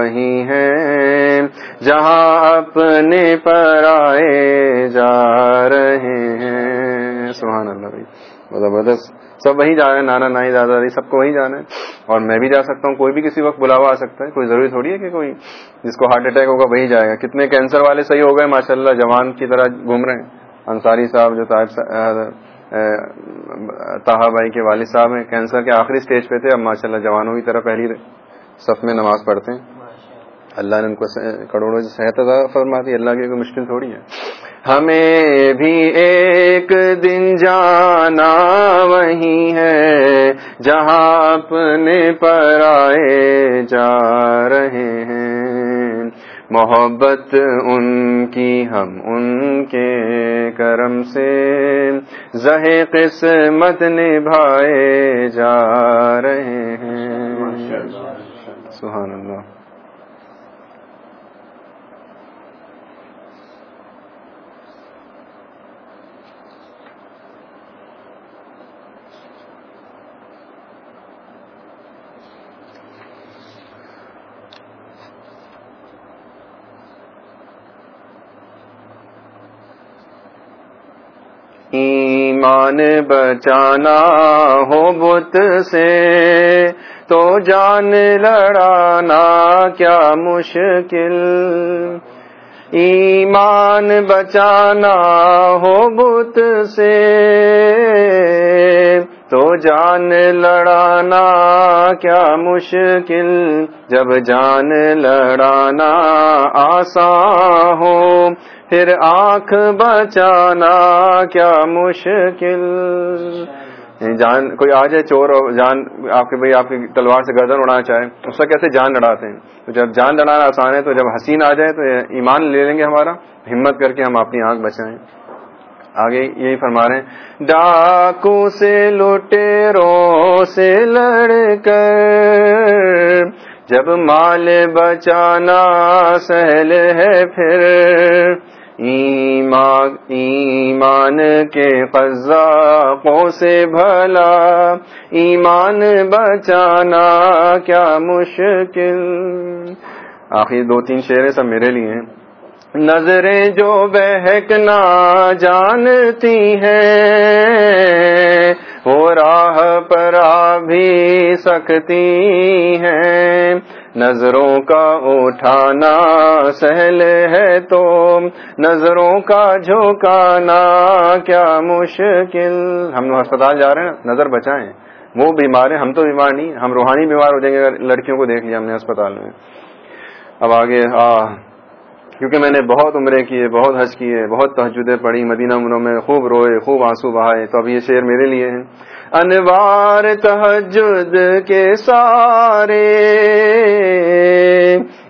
وہی ہے۔ جہاں اپنے پر آئے جا رہے ہیں۔ سبحان اللہ بھائی زبردست۔ سب وہی جا رہے ہیں، نانا، نانی، دادا، دادی، سب کو وہی جانا ہے۔ اور میں بھی جا سکتا ہوں، کوئی بھی کسی وقت بلاوا آ سکتا ہے۔ کوئی ضروری تھوڑی ہے کہ کوئی جس کو ہارٹ اٹیک ہوگا وہی جائے گا۔ کتنے کینسر والے صحیح ہو گئے ماشاء اللہ جوان کی طرح گھوم رہے ہیں۔ انصاری صاحب جو طاہا بھائی کے والد صاحب ہیں، کینسر کے آخری اسٹیج پہ تھے، اب ماشاء اللہ جوانوں کی طرح پہلی صف میں نماز پڑھتے ہیں۔ اللہ نے ان کو کروڑوں صحت فرماتی اللہ کی کوئی مشکل تھوڑی ہے۔ ہمیں بھی ایک دن جانا وہی ہے جہاں اپنے پر آئے جا رہے ہیں۔ محبت ان کی ہم ان کے کرم سے۔ زہ قسمت نبھائے جا رہے ہیں۔ سبحان اللہ۔ ایمان بچانا ہو بت سے، تو جان لڑانا کیا مشکل؟ ایمان بچانا ہو بت سے، تو جان لڑانا کیا مشکل؟ جب جان لڑانا آسان ہو پھر آنکھ بچانا کیا مشکل۔ جان، کوئی آ جائے چور اور جان، آپ کے بھائی آپ کی تلوار سے گردن اڑانا چاہے، اس کا کیسے جان لڑاتے ہیں؟ تو جب جان لڑانا آسان ہے تو جب حسین آ جائے تو ایمان لے لیں گے ہمارا، ہمت کر کے ہم اپنی آنکھ بچائیں۔ آگے یہی فرما رہے ہیں ڈاکو سے لوٹے رو سے لڑ کر۔ جب مال بچانا سہل ہے پھر ایمان کے قزاقوں سے بھلا، ایمان بچانا کیا مشکل۔ آخر دو تین شعر سب میرے لیے ہیں۔ نظریں جو بہکنا جانتی ہیں، وہ راہ پر آ بھی سکتی ہیں۔ نظروں کا اٹھانا سہل ہے تو نظروں کا جھوکانا کیا مشکل۔ ہم لوگ ہسپتال جا رہے ہیں نظر بچائیں۔ وہ بیمار ہیں، ہم تو بیمار نہیں، ہم روحانی بیمار ہو جائیں گے اگر لڑکیوں کو دیکھ لیا ہم نے اسپتال میں۔ اب آگے، آ، کیونکہ میں نے بہت عمرے کیے، بہت حج کیے، بہت تحجدیں پڑھی، مدینہ عمروں میں خوب روئے، خوب آنسو بہائے، تو اب یہ شعر میرے لیے ہیں۔ انوار تحجد کے سارے۔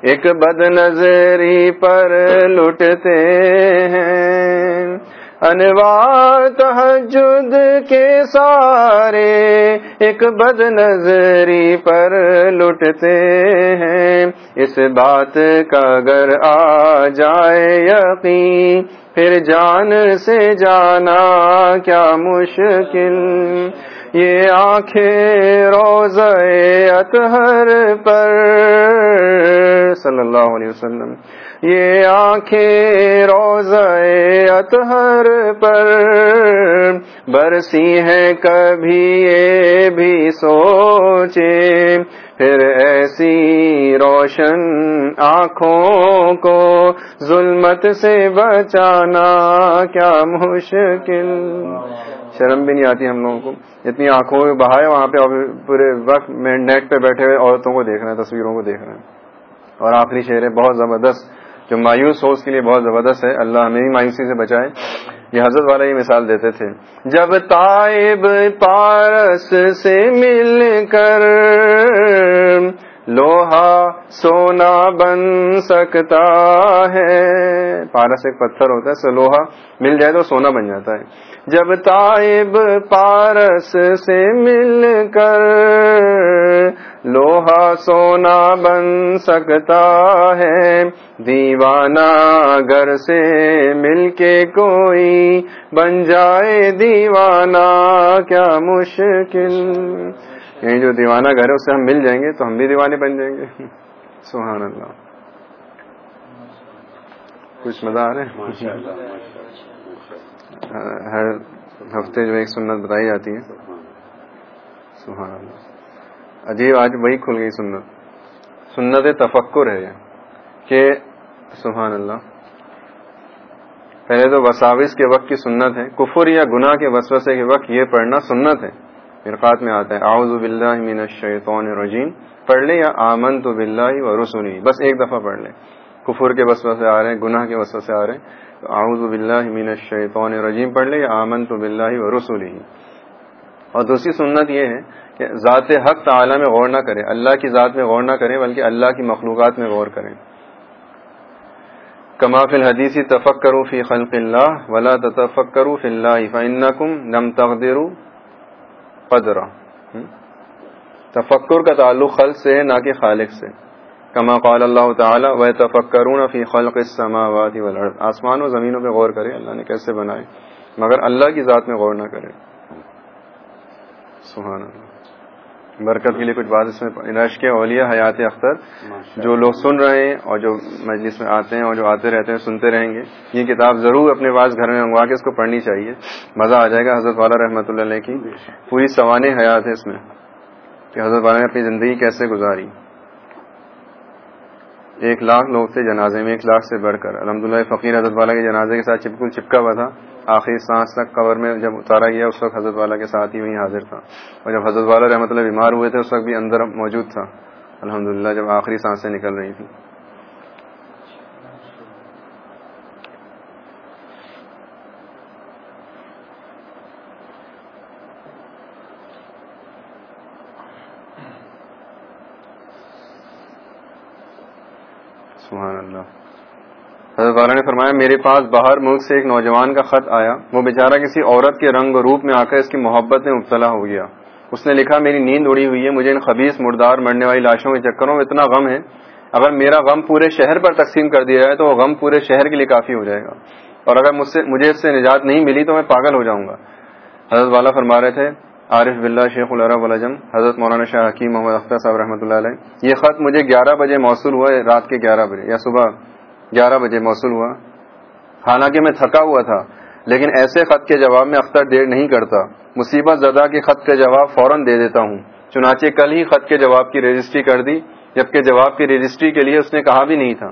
ایک بد نظری پر لٹتے ہیں۔ انوار تحجد کے سارے۔ ایک بد نظری پر لٹتے ہیں۔ اس بات کا اگر آ جائے یقین پھر جان سے جانا کیا مشکل۔ یہ آنکھیں روز اطہر پر۔ صلی اللہ علیہ وسلم۔ یہ آنکھیں روز اطہر پر۔ برسی ہیں کبھی یہ بھی سوچے۔ پھر ایسی روشن آنکھوں کو ظلمت سے بچانا کیا مشکل۔ شرم بھی نہیں آتی ہم لوگوں کو۔ اتنی آنکھوں میں بہائے وہاں پہ پورے وقت میں نیٹ پہ بیٹھے ہوئے عورتوں کو دیکھ رہے ہیں، تصویروں کو دیکھ رہے ہیں۔ اور آخری شعر ہے، بہت زبردست، جو مایوس ہو اس کے لیے بہت زبردست ہے۔ اللہ ہمیں مایوسی سے بچائے۔ یہ حضرت والا یہ مثال دیتے تھے۔ جب تائب پارس سے مل کر لوہا سونا بن سکتا ہے۔ پارس ایک پتھر ہوتا ہے سو لوہا مل جائے تو سونا بن جاتا ہے۔ جب تائب پارس سے مل کر لوہا سونا بن سکتا ہے، دیوانہ گھر سے مل کے کوئی بن جائے دیوانہ، کیا مشکل۔ یعنی جو دیوانہ گھر ہے، اس سے ہم مل جائیں گے تو ہم بھی دیوانے بن جائیں گے۔ سبحان اللہ۔ کچھ مزہ آ رہا ہے ہر ہفتے جو ایک سنت بتائی جاتی ہے سبحان اللہ۔ عجیب، آج وہی کھل گئی سنت۔ سنت تفکر ہے کہ سبحان اللہ۔ پہلے تو وساوس کے وقت کی سنت ہے، کفر یا گناہ کے وسوسے کے وقت یہ پڑھنا سنت ہے۔ فرقات میں آتا ہے۔ اعوذ باللہ من الشیطان الرجیم۔ پڑھ لیں یا آمن تو بلّہ و رسولی بس ایک دفعہ پڑھ لیں کفر کے وسوسے آ رہے ہیں، گناہ کے وسوسے آ رہے ہیں۔ اعوذ باللہ من الشیطان الرجیم۔ پڑھ لے آمن تو بلّہ و رسول ہی اور دوسری سنت یہ ہے کہ ذات حق تعالی میں غور نہ کرے۔ اللہ کی ذات میں غور نہ کریں بلکہ اللہ کی مخلوقات میں غور کریں کما فی الحدیثی تفک کرو فی خلق اللہ ولا تفک کرو فی اللہ فن کم نم تقدر قدرا تفکر کا تعلق خلق سے ہے، نہ کہ خالق سے۔ کما قال اللہ تعالیٰ و تفکرون فی خلق السماوات والارض آسمان و زمینوں پہ غور کرے، اللہ نے کیسے بنائے۔ مگر اللہ کی ذات میں غور نہ کرے۔ سبحان اللہ۔ برکت کے لیے کچھ بات اس میں رشق اولیاء حیات اختر جو لوگ سن رہے ہیں اور جو مجلس میں آتے ہیں اور جو آتے رہتے ہیں سنتے رہیں گے۔ یہ کتاب ضرور اپنے پاس گھر میں منگوا کے اس کو پڑھنی چاہیے۔ مزہ آ جائے گا حضرت والا رحمۃ اللہ علیہ کی۔ پوری سوانح حیات ہے اس میں۔ کہ حضرت والا نے اپنی زندگی کیسے گزاری۔ ایک لاکھ لوگ تھے جنازے میں ایک لاکھ سے بڑھ کر۔ الحمد للہ فقیر حضرت والا کے جنازے کے ساتھ چپکل چپکا ہوا تھا۔ آخری سانس تک قبر میں جب اتارا گیا، اس وقت حضرت والا کے ساتھ ہی وہیں حاضر تھا۔ اور جب حضرت والا رحمۃ اللہ بیمار ہوئے تھے، اس وقت بھی اندر موجود تھا۔ الحمد جب آخری سانسیں نکل رہی تھی سبحان اللہ حضرت والا نے فرمایا، میرے پاس باہر ملک سے ایک نوجوان کا خط آیا۔ وہ بیچارہ کسی عورت کے رنگ و روپ میں آ کر اس کی محبت میں مبتلا ہو گیا۔ اس نے لکھا، میری نیند اڑی ہوئی ہے، مجھے ان خبیص مردار مرنے والی لاشوں کے چکروں میں اتنا غم ہے۔ اگر میرا غم پورے شہر پر تقسیم کر دیا جائے تو وہ غم پورے شہر کے لیے کافی ہو جائے گا۔ اور اگر مجھ سے مجھے اس سے نجات نہیں ملی تو میں پاگل ہو جاؤں گا۔ حضرت والا فرما رہے تھے، عارف بلّہ شیخ الرب الجم حضرت مولانا شاہ حکیم محمد اختر صاحب رحمۃ اللہ علیہ، یہ خط مجھے گیارہ بجے موصول ہوا ہے رات کے گیارہ بجے یا صبح۔ گیارہ بجے موصول ہوا۔ حالانکہ میں تھکا ہوا تھا، لیکن ایسے خط کے جواب میں اختر دیر نہیں کرتا۔ مصیبت زدہ کے خط کے جواب فوراً دے دیتا ہوں۔ چنانچہ کل ہی خط کے جواب کی رجسٹری کر دی، جبکہ جواب کی رجسٹری کے لیے اس نے کہا بھی نہیں تھا۔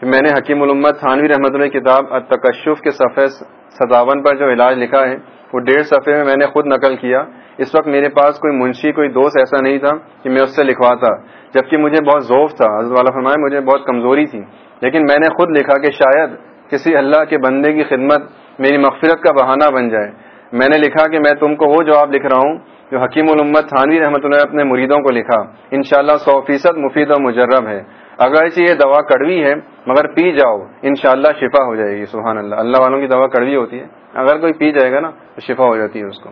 کہ میں نے حکیم الامت تھانوی رحمت اللہ کتاب تکشف کے صفحے ستاون پر جو علاج لکھا ہے، وہ ڈیڑھ صفحے میں میں نے خود نقل کیا۔ اس وقت میرے پاس کوئی منشی، کوئی دوست ایسا نہیں تھا کہ میں اس سے لکھواتا، جبکہ مجھے بہت ذوف تھا۔ حضرت والا فرمائے، مجھے بہت کمزوری تھی۔ لیکن میں نے خود لکھا کہ شاید کسی اللہ کے بندے کی خدمت میری مغفرت کا بہانہ بن جائے۔ میں نے لکھا کہ میں تم کو وہ جواب لکھ رہا ہوں جو حکیم الامت تھانوی رحمۃ اللہ اپنے مریدوں کو لکھا۔ انشاءاللہ سو فیصد مفید و مجرب ہے۔ اگرچہ یہ دوا کڑوی ہے، مگر پی جاؤ، انشاءاللہ شفا ہو جائے گی سبحان اللہ اللہ والوں کی دوا کڑوی ہوتی ہے۔ اگر کوئی پی جائے گا نا، تو شفا ہو جاتی ہے اس کو۔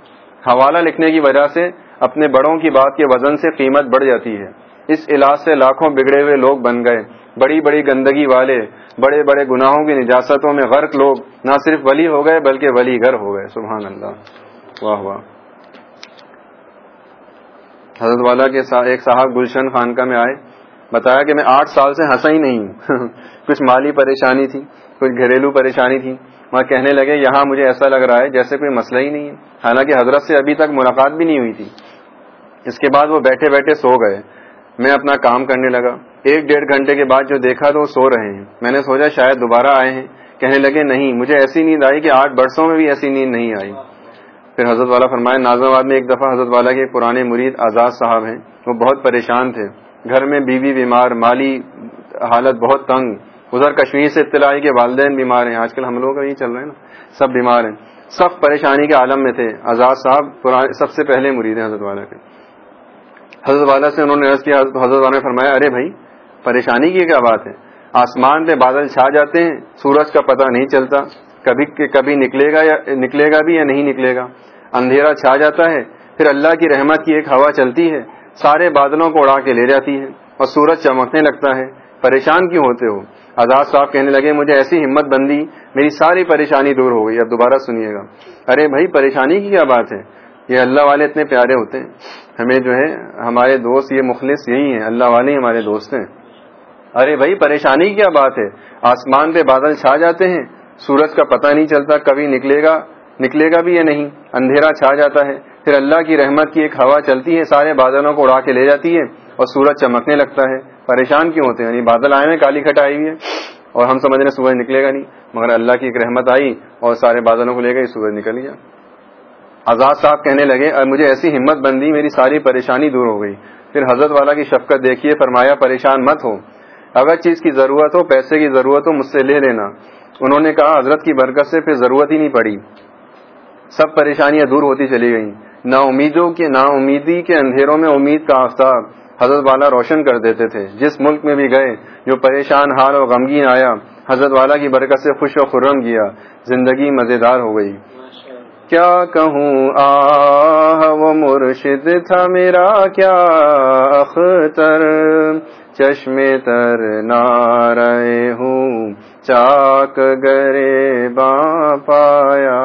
حوالہ لکھنے کی وجہ سے اپنے بڑوں کی بات کے وزن سے قیمت بڑھ جاتی ہے۔ اس علاج سے لاکھوں بگڑے ہوئے لوگ بن گئے۔ بڑی بڑی گندگی والے، بڑے بڑے گناہوں کی نجاستوں میں غرق لوگ نہ صرف ولی ہو گئے بلکہ ولی گھر ہو گئے۔ سبحان اللہ۔ واہ واہ۔ حضرت والا کے ایک صاحب گلشن خانقاہ میں آئے، بتایا کہ میں آٹھ سال سے ہنسا ہی نہیں ہوں۔ *laughs* کچھ مالی پریشانی تھی، کچھ گھریلو پریشانی تھی۔ وہاں کہنے لگے، یہاں مجھے ایسا لگ رہا ہے جیسے کوئی مسئلہ ہی نہیں ہے۔ حالانکہ حضرت سے ابھی تک ملاقات بھی نہیں ہوئی تھی۔ اس کے بعد وہ بیٹھے بیٹھے سو گئے۔ میں اپنا کام کرنے لگا۔ ایک ڈیڑھ گھنٹے کے بعد جو دیکھا تو وہ سو رہے ہیں۔ میں نے سوچا شاید دوبارہ آئے ہیں۔ کہنے لگے، نہیں، مجھے ایسی نیند آئی کہ آٹھ برسوں میں بھی ایسی نیند نہیں آئی۔ پھر حضرت والا فرمائے نازم آباد میں ایک دفعہ حضرت والا کے پرانے مرید آزاد صاحب ہیں۔ وہ بہت پریشان تھے۔ گھر میں بیوی بیمار، مالی حالت بہت تنگ۔ ادھر کشمیر سے اطلاع آئی کہ والدین بیمار ہیں۔ آج کل ہم لوگ کا یہ چل رہا ہے نا۔ سب بیمار ہیں۔ سخت پریشانی کے عالم میں تھے۔ آزاد صاحب سب سے پہلے مرید ہیں حضرت والا کے۔ حضرت والا سے انہوں نے عرض کیا، حضرت والا نے فرمایا، ارے بھائی، پریشانی کی کیا بات ہے؟ آسمان پہ بادل چھا جاتے ہیں، سورج کا پتہ نہیں چلتا، کبھی کبھی نکلے گا یا نکلے گا بھی یا نہیں نکلے گا۔ اندھیرا چھا جاتا ہے، پھر اللہ کی رحمت کی ایک ہوا چلتی ہے، سارے بادلوں کو اڑا کے لے جاتی ہے اور سورج چمکنے لگتا ہے۔ پریشان کیوں ہوتے ہو؟ آزاد صاحب کہنے لگے، مجھے ایسی ہمت بندی، میری ساری پریشانی دور ہو گئی، اب دوبارہ سنیے گا۔ ارے بھائی، پریشانی کی کیا بات ہے؟ یہ اللہ والے اتنے پیارے ہوتے ہیں۔ ہمیں جو ہے، ہمارے دوست، یہ مخلص یہی ہیں۔ اللہ والے ہمارے دوست ہیں۔ ارے بھائی، پریشانی کیا بات ہے؟ آسمان پہ بادل چھا جاتے ہیں۔ سورج کا پتہ نہیں چلتا کبھی نکلے گا نکلے گا بھی یا نہیں۔ اندھیرا چھا جاتا ہے۔ پھر اللہ کی رحمت کی ایک ہوا چلتی ہے، سارے بادلوں کو اڑا کے لے جاتی ہے اور سورج چمکنے لگتا ہے۔ پریشان کیوں ہوتے ہیں؟ یعنی بادل آئے ہیں، کالی کھٹ آئی ہوئی ہے اور ہم سمجھ رہے سورج نکلے گا نہیں، مگر اللہ کی ایک رحمت آئی اور سارے بادلوں کو لے گئی سورج نکل گیا۔ آزاد صاحب کہنے لگے اور مجھے ایسی ہمت بندی، میری ساری پریشانی دور ہو گئی۔ پھر حضرت والا کی شفقت دیکھیے، فرمایا، پریشان مت ہو۔ اگر چیز کی ضرورت ہو، پیسے کی ضرورت ہو، مجھ سے لے لینا۔ انہوں نے کہا، حضرت کی برکت سے پھر ضرورت ہی نہیں پڑی۔ سب پریشانیاں دور ہوتی چلی گئیں۔ نا امیدوں کے، نا امیدی کے اندھیروں میں امید کا آفتاب حضرت والا روشن کر دیتے تھے۔ جس ملک میں بھی گئے، جو پریشان حال اور غمگین آیا، حضرت والا کی برکت سے خوش و خرم کیا زندگی مزیدار ہو گئی۔ کیا کہوں؟ آہ وہ مرشد تھا میرا کیا اختر؟ چشم تر نارے ہوں چاک گرے با پایا۔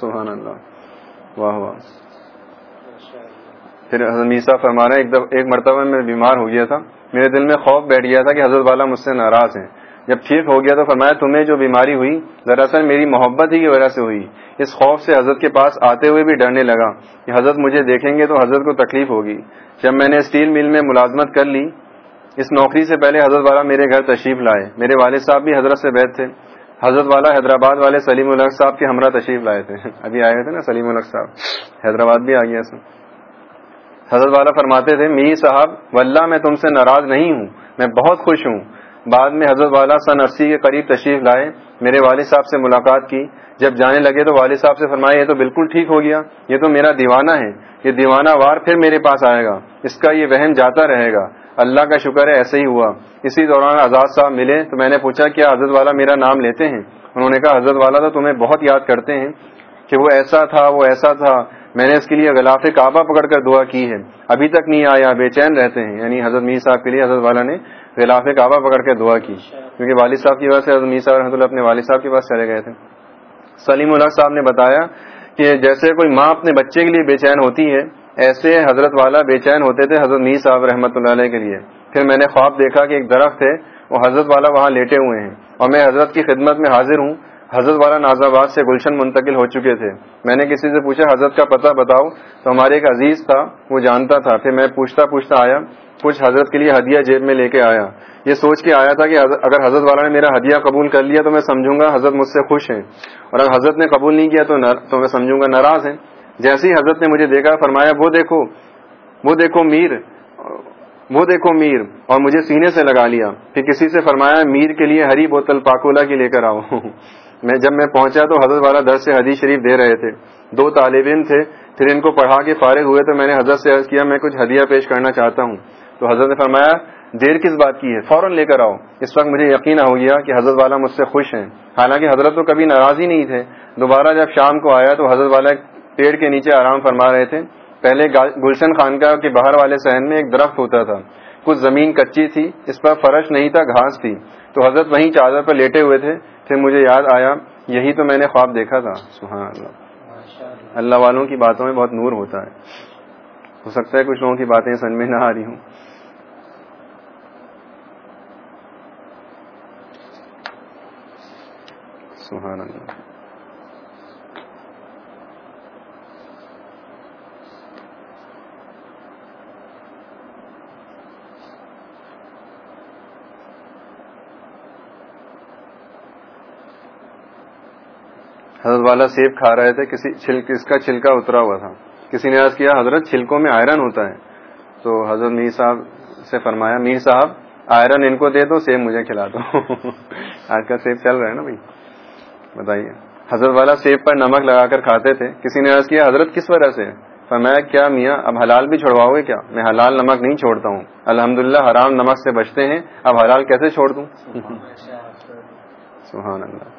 سبحان اللہ۔ واہ واہ۔ پھر حضرت میسا فرمانا ایک, ایک مرتبہ میں بیمار ہو گیا تھا۔ میرے دل میں خوف بیٹھ گیا تھا کہ حضرت والا مجھ سے ناراض ہیں۔ جب ٹھیک ہو گیا تو فرمایا تمہیں جو بیماری ہوئی، دراصل میری محبت ہی کی وجہ سے ہوئی۔ اس خوف سے حضرت کے پاس آتے ہوئے بھی ڈرنے لگا۔ کہ حضرت مجھے دیکھیں گے تو حضرت کو تکلیف ہوگی۔ جب میں نے اسٹیل مل میں ملازمت کر لی، اس نوکری سے پہلے حضرت والا میرے گھر تشریف لائے۔ میرے والد صاحب بھی حضرت سے بیٹھ تھے حضرت والا حیدرآباد والے سلیم الگ صاحب کے ہمراہ تشریف لائے تھے۔ *laughs* ابھی آئے تھے نا سلیم الگ صاحب۔ حیدرآباد بھی آ گیا سر حضرت والا فرماتے تھے می صاحب، واللہ میں تم سے ناراض نہیں ہوں، میں بہت خوش ہوں۔ بعد میں حضرت والا سن اسی کے قریب تشریف لائے، میرے والد صاحب سے ملاقات کی۔ جب جانے لگے تو والد صاحب سے فرمایا، یہ تو بالکل ٹھیک ہو گیا، یہ تو میرا دیوانہ ہے، یہ دیوانہ وار پھر میرے پاس آئے گا، اس کا یہ وہم جاتا رہے گا۔ اللہ کا شکر ہے، ایسے ہی ہوا۔ اسی دوران آزاد صاحب ملے، تو میں نے پوچھا، کیا حضرت والا میرا نام لیتے ہیں؟ انہوں نے کہا، حضرت والا تو تمہیں بہت یاد کرتے ہیں کہ وہ ایسا تھا، وہ ایسا تھا۔ میں نے اس کے لیے غلاف کعبہ پکڑ کر دعا کی ہے۔ ابھی تک نہیں آیا، بے چین رہتے ہیں۔ یعنی حضرت میر صاحب کے لیے حضرت والا نے غلاف کعبہ پکڑ کے دعا کی، کیونکہ والد صاحب کی وجہ سے حضرت میر صاحب رحمۃ اللہ اپنے والد صاحب کے پاس چلے گئے تھے۔ سلیم اللہ صاحب نے بتایا کہ جیسے کوئی ماں اپنے بچے کے لیے بے چین ہوتی ہے، ایسے حضرت والا بے چین ہوتے تھے حضرت میر صاحب رحمۃ اللہ علیہ کے لیے۔ پھر میں نے خواب دیکھا کہ ایک درخت ہے، وہ حضرت والا وہاں لیٹے ہوئے ہیں۔ اور میں حضرت کی خدمت میں حاضر ہوں حضرت والا ناز آباد سے گلشن منتقل ہو چکے تھے۔ میں نے کسی سے پوچھا، حضرت کا پتہ بتاؤ۔ تو ہمارے ایک عزیز تھا، وہ جانتا تھا۔ پھر میں پوچھتا پوچھتا آیا، کچھ حضرت کے لیے ہدیہ جیب میں لے کے آیا۔ یہ سوچ کے آیا تھا کہ اگر حضرت والا نے میرا ہدیہ قبول کر لیا تو میں سمجھوں گا حضرت مجھ سے خوش ہیں۔ اور اگر حضرت نے قبول نہیں کیا تو نر... تو میں سمجھوں گا ناراض ہیں۔ جیسے ہی حضرت نے مجھے دیکھا، فرمایا، وہ دیکھو وہ دیکھو میر، وہ دیکھو میر۔ اور مجھے سینے سے لگا لیا۔ پھر کسی سے فرمایا، میر کے لیے ہری بوتل پاکولا کی لے کر آؤ۔ *laughs* میں جب میں پہنچا تو حضرت والا در سے حدیث شریف دے رہے تھے۔ دو طالب علم تھے، پھر ان کو پڑھا کے فارغ ہوئے تو میں نے حضرت سے عرض کیا، میں کچھ ہدیہ پیش کرنا چاہتا ہوں۔ تو حضرت نے فرمایا، دیر کس بات کی ہے؟ فوراً لے کر آؤ۔ اس وقت مجھے یقین ہو گیا کہ حضرت والا مجھ سے خوش ہیں۔ حالانکہ حضرت تو کبھی ناراض ہی نہیں تھے۔ دوبارہ جب شام کو آیا تو حضرت والا پیڑ کے نیچے آرام فرما رہے تھے۔ پہلے گلشن خانقاہ کے باہر والے سہن میں ایک درخت ہوتا تھا۔ کچھ زمین کچی تھی اس پر فرش نہیں تھا گھاس تھی۔ تو حضرت وہیں چادر پر لیٹے ہوئے تھے۔ پھر مجھے یاد آیا یہی تو میں نے خواب دیکھا تھا۔ سبحان اللہ۔ اللہ والوں کی باتوں میں بہت نور ہوتا ہے۔ ہو سکتا ہے کچھ لوگوں کی باتیں سن میں نہ آ رہی ہوں۔ سبحان اللہ۔ حضرت والا سیب کھا رہے تھے کسی کس کا چھلکا اترا ہوا تھا۔ کسی نے عرض کیا حضرت چھلکوں میں آئرن ہوتا ہے۔ تو حضرت میر صاحب سے فرمایا میر صاحب آئرن ان کو دے دو سیب مجھے کھلا دو۔ *laughs* آج کا سیب چل رہا ہے نا بھائی؟ بتائیے۔ حضرت والا سیب پر نمک لگا کر کھاتے تھے۔ کسی نے عرض کیا حضرت کس وجہ سے؟ فرمایا کیا میاں اب حلال بھی چھوڑواؤ گے کیا؟ میں حلال نمک نہیں چھوڑتا ہوں۔ الحمدللہ حرام نمک سے بچتے ہیں۔ اب حلال کیسے چھوڑ دوں؟ سبحان اللہ۔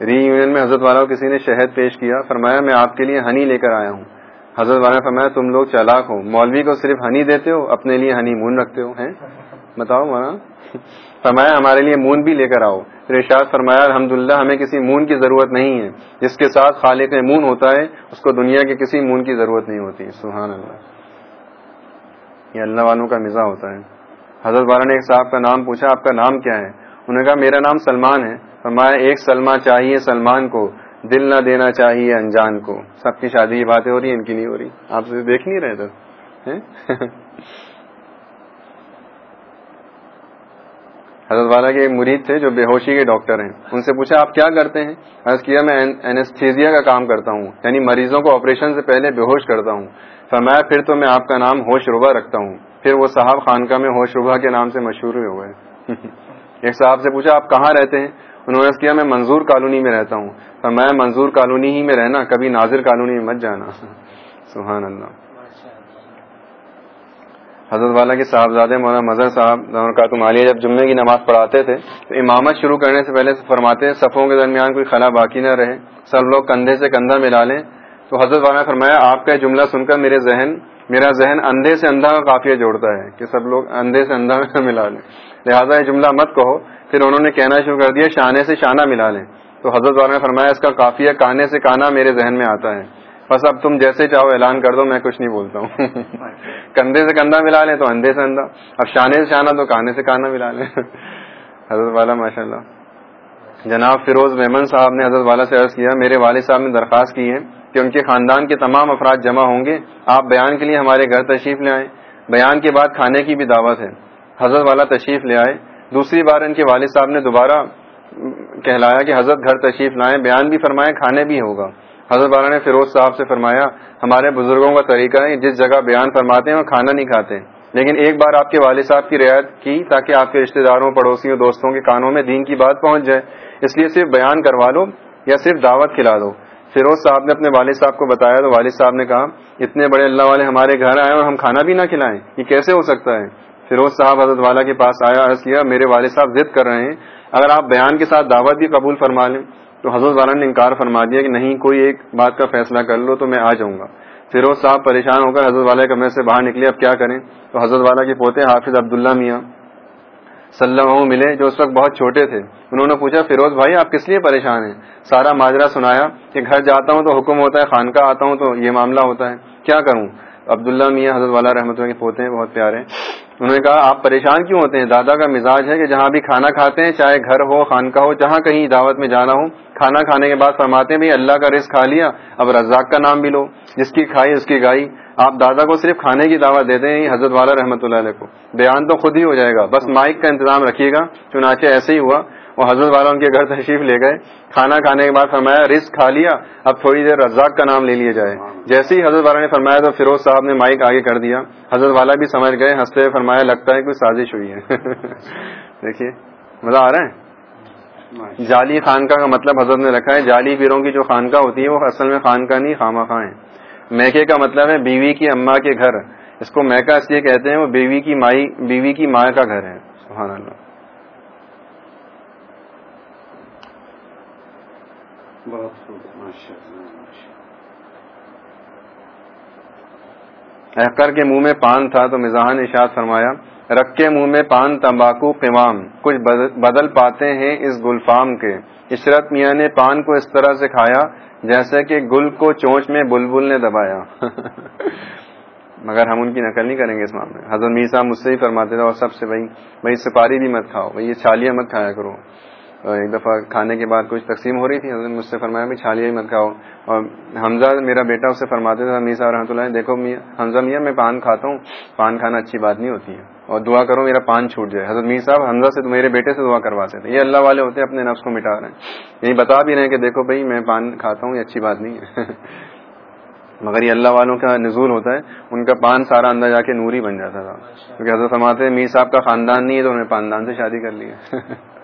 ری یونین میں حضرت والا کسی نے شہد پیش کیا، فرمایا میں آپ کے لیے ہنی لے کر آیا ہوں۔ حضرت والا فرمایا تم لوگ چالاک ہو، مولوی کو صرف ہنی دیتے ہو، اپنے لیے ہنی مون رکھتے ہو، ہیں؟ بتاؤ مولانا فرمایا ہمارے لیے مون بھی لے کر آؤ۔ پھر ارشاد فرمایا الحمد ہمیں کسی مون کی ضرورت نہیں ہے۔ جس کے ساتھ خالق مون ہوتا ہے، اس کو دنیا کے کسی مون کی ضرورت نہیں ہوتی۔ سبحان اللہ۔ یہ اللہ والوں کا مزاح ہوتا ہے۔ حضرت والا نے ایک صاحب کا نام پوچھا، آپ کا نام کیا ہے؟ انہوں نے کہا، میرا نام سلمان ہے۔ فرمایا، ایک سلما چاہیے سلمان کو، دل نہ دینا چاہیے انجان کو۔ سب کی شادی کی باتیں ہو رہی ہیں، ان کی نہیں ہو رہی۔ آپ سے دیکھ نہیں رہے تھے *laughs* حضرت والا کے ایک مرید تھے جو بے ہوشی کے ڈاکٹر ہیں۔ ان سے پوچھا، آپ کیا کرتے ہیں؟ عرض کیا، میں اینستھیزیا کا کام کرتا ہوں یعنی مریضوں کو آپریشن سے پہلے بے ہوش کرتا ہوں۔ فرمایا، پھر تو میں آپ کا نام ہوش ربا رکھتا ہوں۔ پھر وہ صاحب خانقاہ میں ہوش ربا کے نام سے مشہور ہوئے۔ *laughs* ایک صاحب سے پوچھا، آپ کہاں رہتے ہیں؟ انہوں نے کیا میں منظور کالونی میں رہتا ہوں. فرمایا منظور کالونی ہی میں رہنا، کبھی ناظر کالونی میں مت جانا۔ سبحان اللہ۔ حضرت والا کے صاحبزادے مولانا مظہر صاحب کا عالیہ جب جمعے کی نماز پڑھاتے تھے، تو امامت شروع کرنے سے پہلے فرماتے صفوں کے درمیان کوئی خلا باقی نہ رہے، سب لوگ کندھے سے کندھا ملا لیں۔ تو حضرت والا نے فرمایا، آپ کا جملہ سن کر میرے ذہن میرا ذہن اندھے سے اندھا کا کافیہ جوڑتا ہے کہ سب لوگ اندھے سے اندھا میں ملا لیں۔ لہٰذا یہ جملہ مت کہو۔ پھر انہوں نے کہنا شروع کر دیا شانے سے شانہ ملا لیں۔ تو حضرت والا نے فرمایا، اس کا کافیہ کانے سے کانا میرے ذہن میں آتا ہے۔ بس اب تم جیسے چاہو اعلان کر دو، میں کچھ نہیں بولتا ہوں۔ *laughs* کندھے سے کندھا ملا لیں تو اندھے سے اندھا۔ اب شانے سے شانہ تو کانے سے کانا ملا لیں۔ *laughs* حضرت والا ماشاء اللہ جناب فیروز میمن صاحب نے حضرت والا سے عرض کیا، میرے والد صاحب نے درخواست کی ہے کہ ان کے خاندان کے تمام افراد جمع ہوں گے۔ آپ بیان کے لیے ہمارے گھر تشریف لے آئیں۔ بیان کے بعد کھانے کی بھی دعوت ہے۔ حضرت والا تشریف لے آئے۔ دوسری بار ان کے والد صاحب نے دوبارہ کہلایا کہ حضرت گھر تشریف لائیں۔ بیان بھی فرمائیں کھانے بھی ہوگا۔ حضرت والا نے فیروز صاحب سے فرمایا، ہمارے بزرگوں کا طریقہ ہے، جس جگہ بیان فرماتے ہیں، وہ کھانا نہیں کھاتے۔ لیکن ایک بار آپ کے والد صاحب کی رعایت کی تاکہ آپ کے رشتہ داروں، پڑوسیوں، دوستوں کے کانوں میں دین کی بات پہنچ جائے۔ اس لیے صرف بیان کروا لو یا صرف دعوت کھلا دو۔ فیروز صاحب نے اپنے والد صاحب کو بتایا تو والد صاحب نے کہا، اتنے بڑے اللہ والے ہمارے گھر آئے اور ہم کھانا بھی نہ کھلائیں، یہ کیسے ہو سکتا ہے؟ فیروز صاحب حضرت والا کے پاس آیا، عرض کیا، میرے والد صاحب ضد کر رہے ہیں، اگر آپ بیان کے ساتھ دعوت بھی قبول فرما لیں۔ تو حضرت والا نے انکار فرما دیا کہ نہیں، کوئی ایک بات کا فیصلہ کر لو تو میں آ جاؤں گا۔ فیروز صاحب پریشان ہو کر حضرت والے کمرے سے باہر نکلے، اب کیا کریں؟ تو حضرت والا کے پوتے حافظ عبداللہ میاں صلی اللہ ملے، جو اس وقت بہت چھوٹے تھے۔ انہوں نے پوچھا، فیروز بھائی، آپ کس لیے پریشان ہیں؟ سارا ماجرا سنایا کہ گھر جاتا ہوں تو حکم ہوتا ہے، خانقاہ آتا ہوں تو یہ معاملہ ہوتا ہے۔ کیا کروں؟ عبداللہ میاں حضرت والا رحمۃ اللہ کے پوتے ہیں، بہت پیارے انہوں نے کہا، آپ پریشان کیوں ہوتے ہیں؟ دادا کا مزاج ہے کہ جہاں بھی کھانا کھاتے ہیں، چاہے گھر ہو، خانقاہ ہو، جہاں کہیں دعوت میں جانا ہو، کھانا کھانے کے بعد فرماتے ہیں بھائی اللہ کا رزق کھا لیا، اب رزاق کا نام بھی لو، جس کی کھائی، اس کی گائی۔ آپ دادا کو صرف کھانے کی دعوت دیتے ہیں حضرت والا رحمۃ اللہ علیہ کو۔ بیان تو خود ہی ہو جائے گا۔ بس مائک کا انتظام رکھیے گا۔ چنانچہ ایسے ہی ہوا، وہ حضرت والا ان کے گھر تشریف لے گئے۔ کھانا کھانے کے بعد فرمایا، رزق کھا لیا، اب تھوڑی دیر رزاق کا نام لے لیا جائے۔ جیسے ہی حضرت والا نے فرمایا تو فیروز صاحب نے مائک آگے کر دیا۔ حضرت والا بھی سمجھ گئے، ہنستے ہوئے فرمایا، لگتا ہے کوئی سازش ہوئی ہے۔ *laughs* دیکھیے، مزہ آ رہا ہے؟ جعلی خانقاہ کا مطلب حضرت نے رکھا ہے، جعلی پیروں کی جو خانقاہ ہوتی ہے، وہ اصل میں خانقاہ نہیں خامہ خاں ہے میکے کا مطلب ہے بیوی کی اما کے گھر۔ اس کو میکا اس لیے کہتے ہیں وہ بیوی کی مائی بیوی کی ماں کا گھر ہے۔ سبحان اللہ۔ احکر کے منہ میں پان تھا تو مزاح اشاد فرمایا رکھ کے منہ میں پان تمباکو قوام۔ کچھ بدل پاتے ہیں اس گلفام کے۔ عشرت میاں نے پان کو اس طرح سے کھایا جیسے کہ گل کو چونچ میں بلبل نے دبایا۔ مگر ہم ان کی نقل نہیں کریں گے اس معاملے۔ حضرت میر صاحب مجھ سے ہی فرماتے تھے اور سب سے بھائی بھائی سپاری بھی مت کھاؤ، بھائی یہ چھالیاں مت کھایا کرو۔ ایک دفعہ کھانے کے بعد کچھ تقسیم ہو رہی تھی، حضرت مجھ سے فرمایا بھی چھالیاں ہی مت کھاؤ۔ اور حمزہ، میرا بیٹا، اسے فرماتے تھے میسا رحمۃ اللہ دیکھو حمزہ میاں، میں پان کھاتا ہوں۔ پان کھانا اچھی بات نہیں ہوتی ہے۔ اور دعا کرو میرا پان چھوٹ جائے۔ حضرت میر صاحب، حمزہ سے میرے بیٹے سے دعا کرواتے تھے۔ یہ اللہ والے ہوتے ہیں، اپنے نفس کو مٹا رہے ہیں۔ یہی بتا بھی رہے ہیں کہ دیکھو بھائی، میں پان کھاتا ہوں، یہ اچھی بات نہیں ہے۔ *laughs* مگر یہ اللہ والوں کا نزول ہوتا ہے۔ ان کا پان سارا اندر جا کے نوری بن جاتا تھا۔ کیونکہ حضرت فرماتے میر صاحب کا خاندان نہیں ہے تو انہوں نے پاندان سے شادی کر لی ہے۔ *laughs*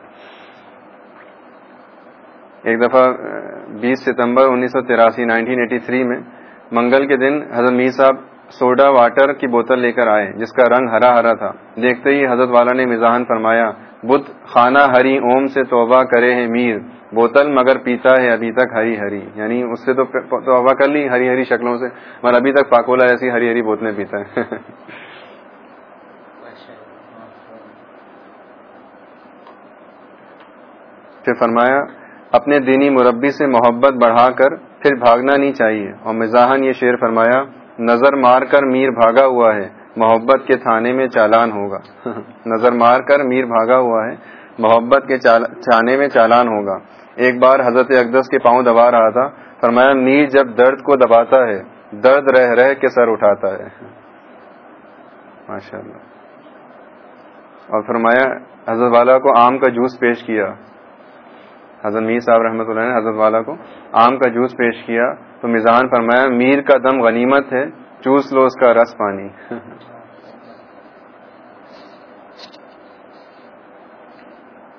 ایک دفعہ بیس ستمبر انیس سو تراسی نائنٹین ایٹی تھری میں منگل کے دن حضرت میر صاحب سوڈا واٹر کی بوتل لے کر آئے جس کا رنگ ہرا ہرا تھا۔ دیکھتے ہی حضرت والا نے مزاحن فرمایا بدھ خانہ ہری اوم سے توبہ کرے ہیں میر بوتل مگر پیتا ہے ابھی تک ہری ہری یعنی اس سے تو توبہ کر لی ہری ہری شکلوں سے مگر ابھی تک پاکولا ایسی ہری ہری بوتلیں پیتا ہے۔ پھر فرمایا اپنے دینی مربی سے محبت بڑھا کر پھر بھاگنا نہیں چاہیے۔ اور مزاحن یہ شعر فرمایا، نظر مار کر میر بھاگا ہوا ہے، محبت کے تھانے میں چالان ہوگا۔ *laughs* نظر مار کر میر بھاگا ہوا ہے، محبت کے چھانے میں چالان ہوگا۔ ایک بار حضرت اقدس کے پاؤں دبا رہا تھا، فرمایا، میر جب درد کو دباتا ہے، درد رہ رہ کے سر اٹھاتا ہے۔ ماشاء اللہ اور فرمایا، حضرت والا کو آم کا جوس پیش کیا۔ حضرت میر صاحب رحمۃ اللہ نے حضرت والا کو آم کا جوس پیش کیا تو میزان فرمایا، میر کا دم غنیمت ہے، چوس لو اس کا رس پانی۔ *laughs*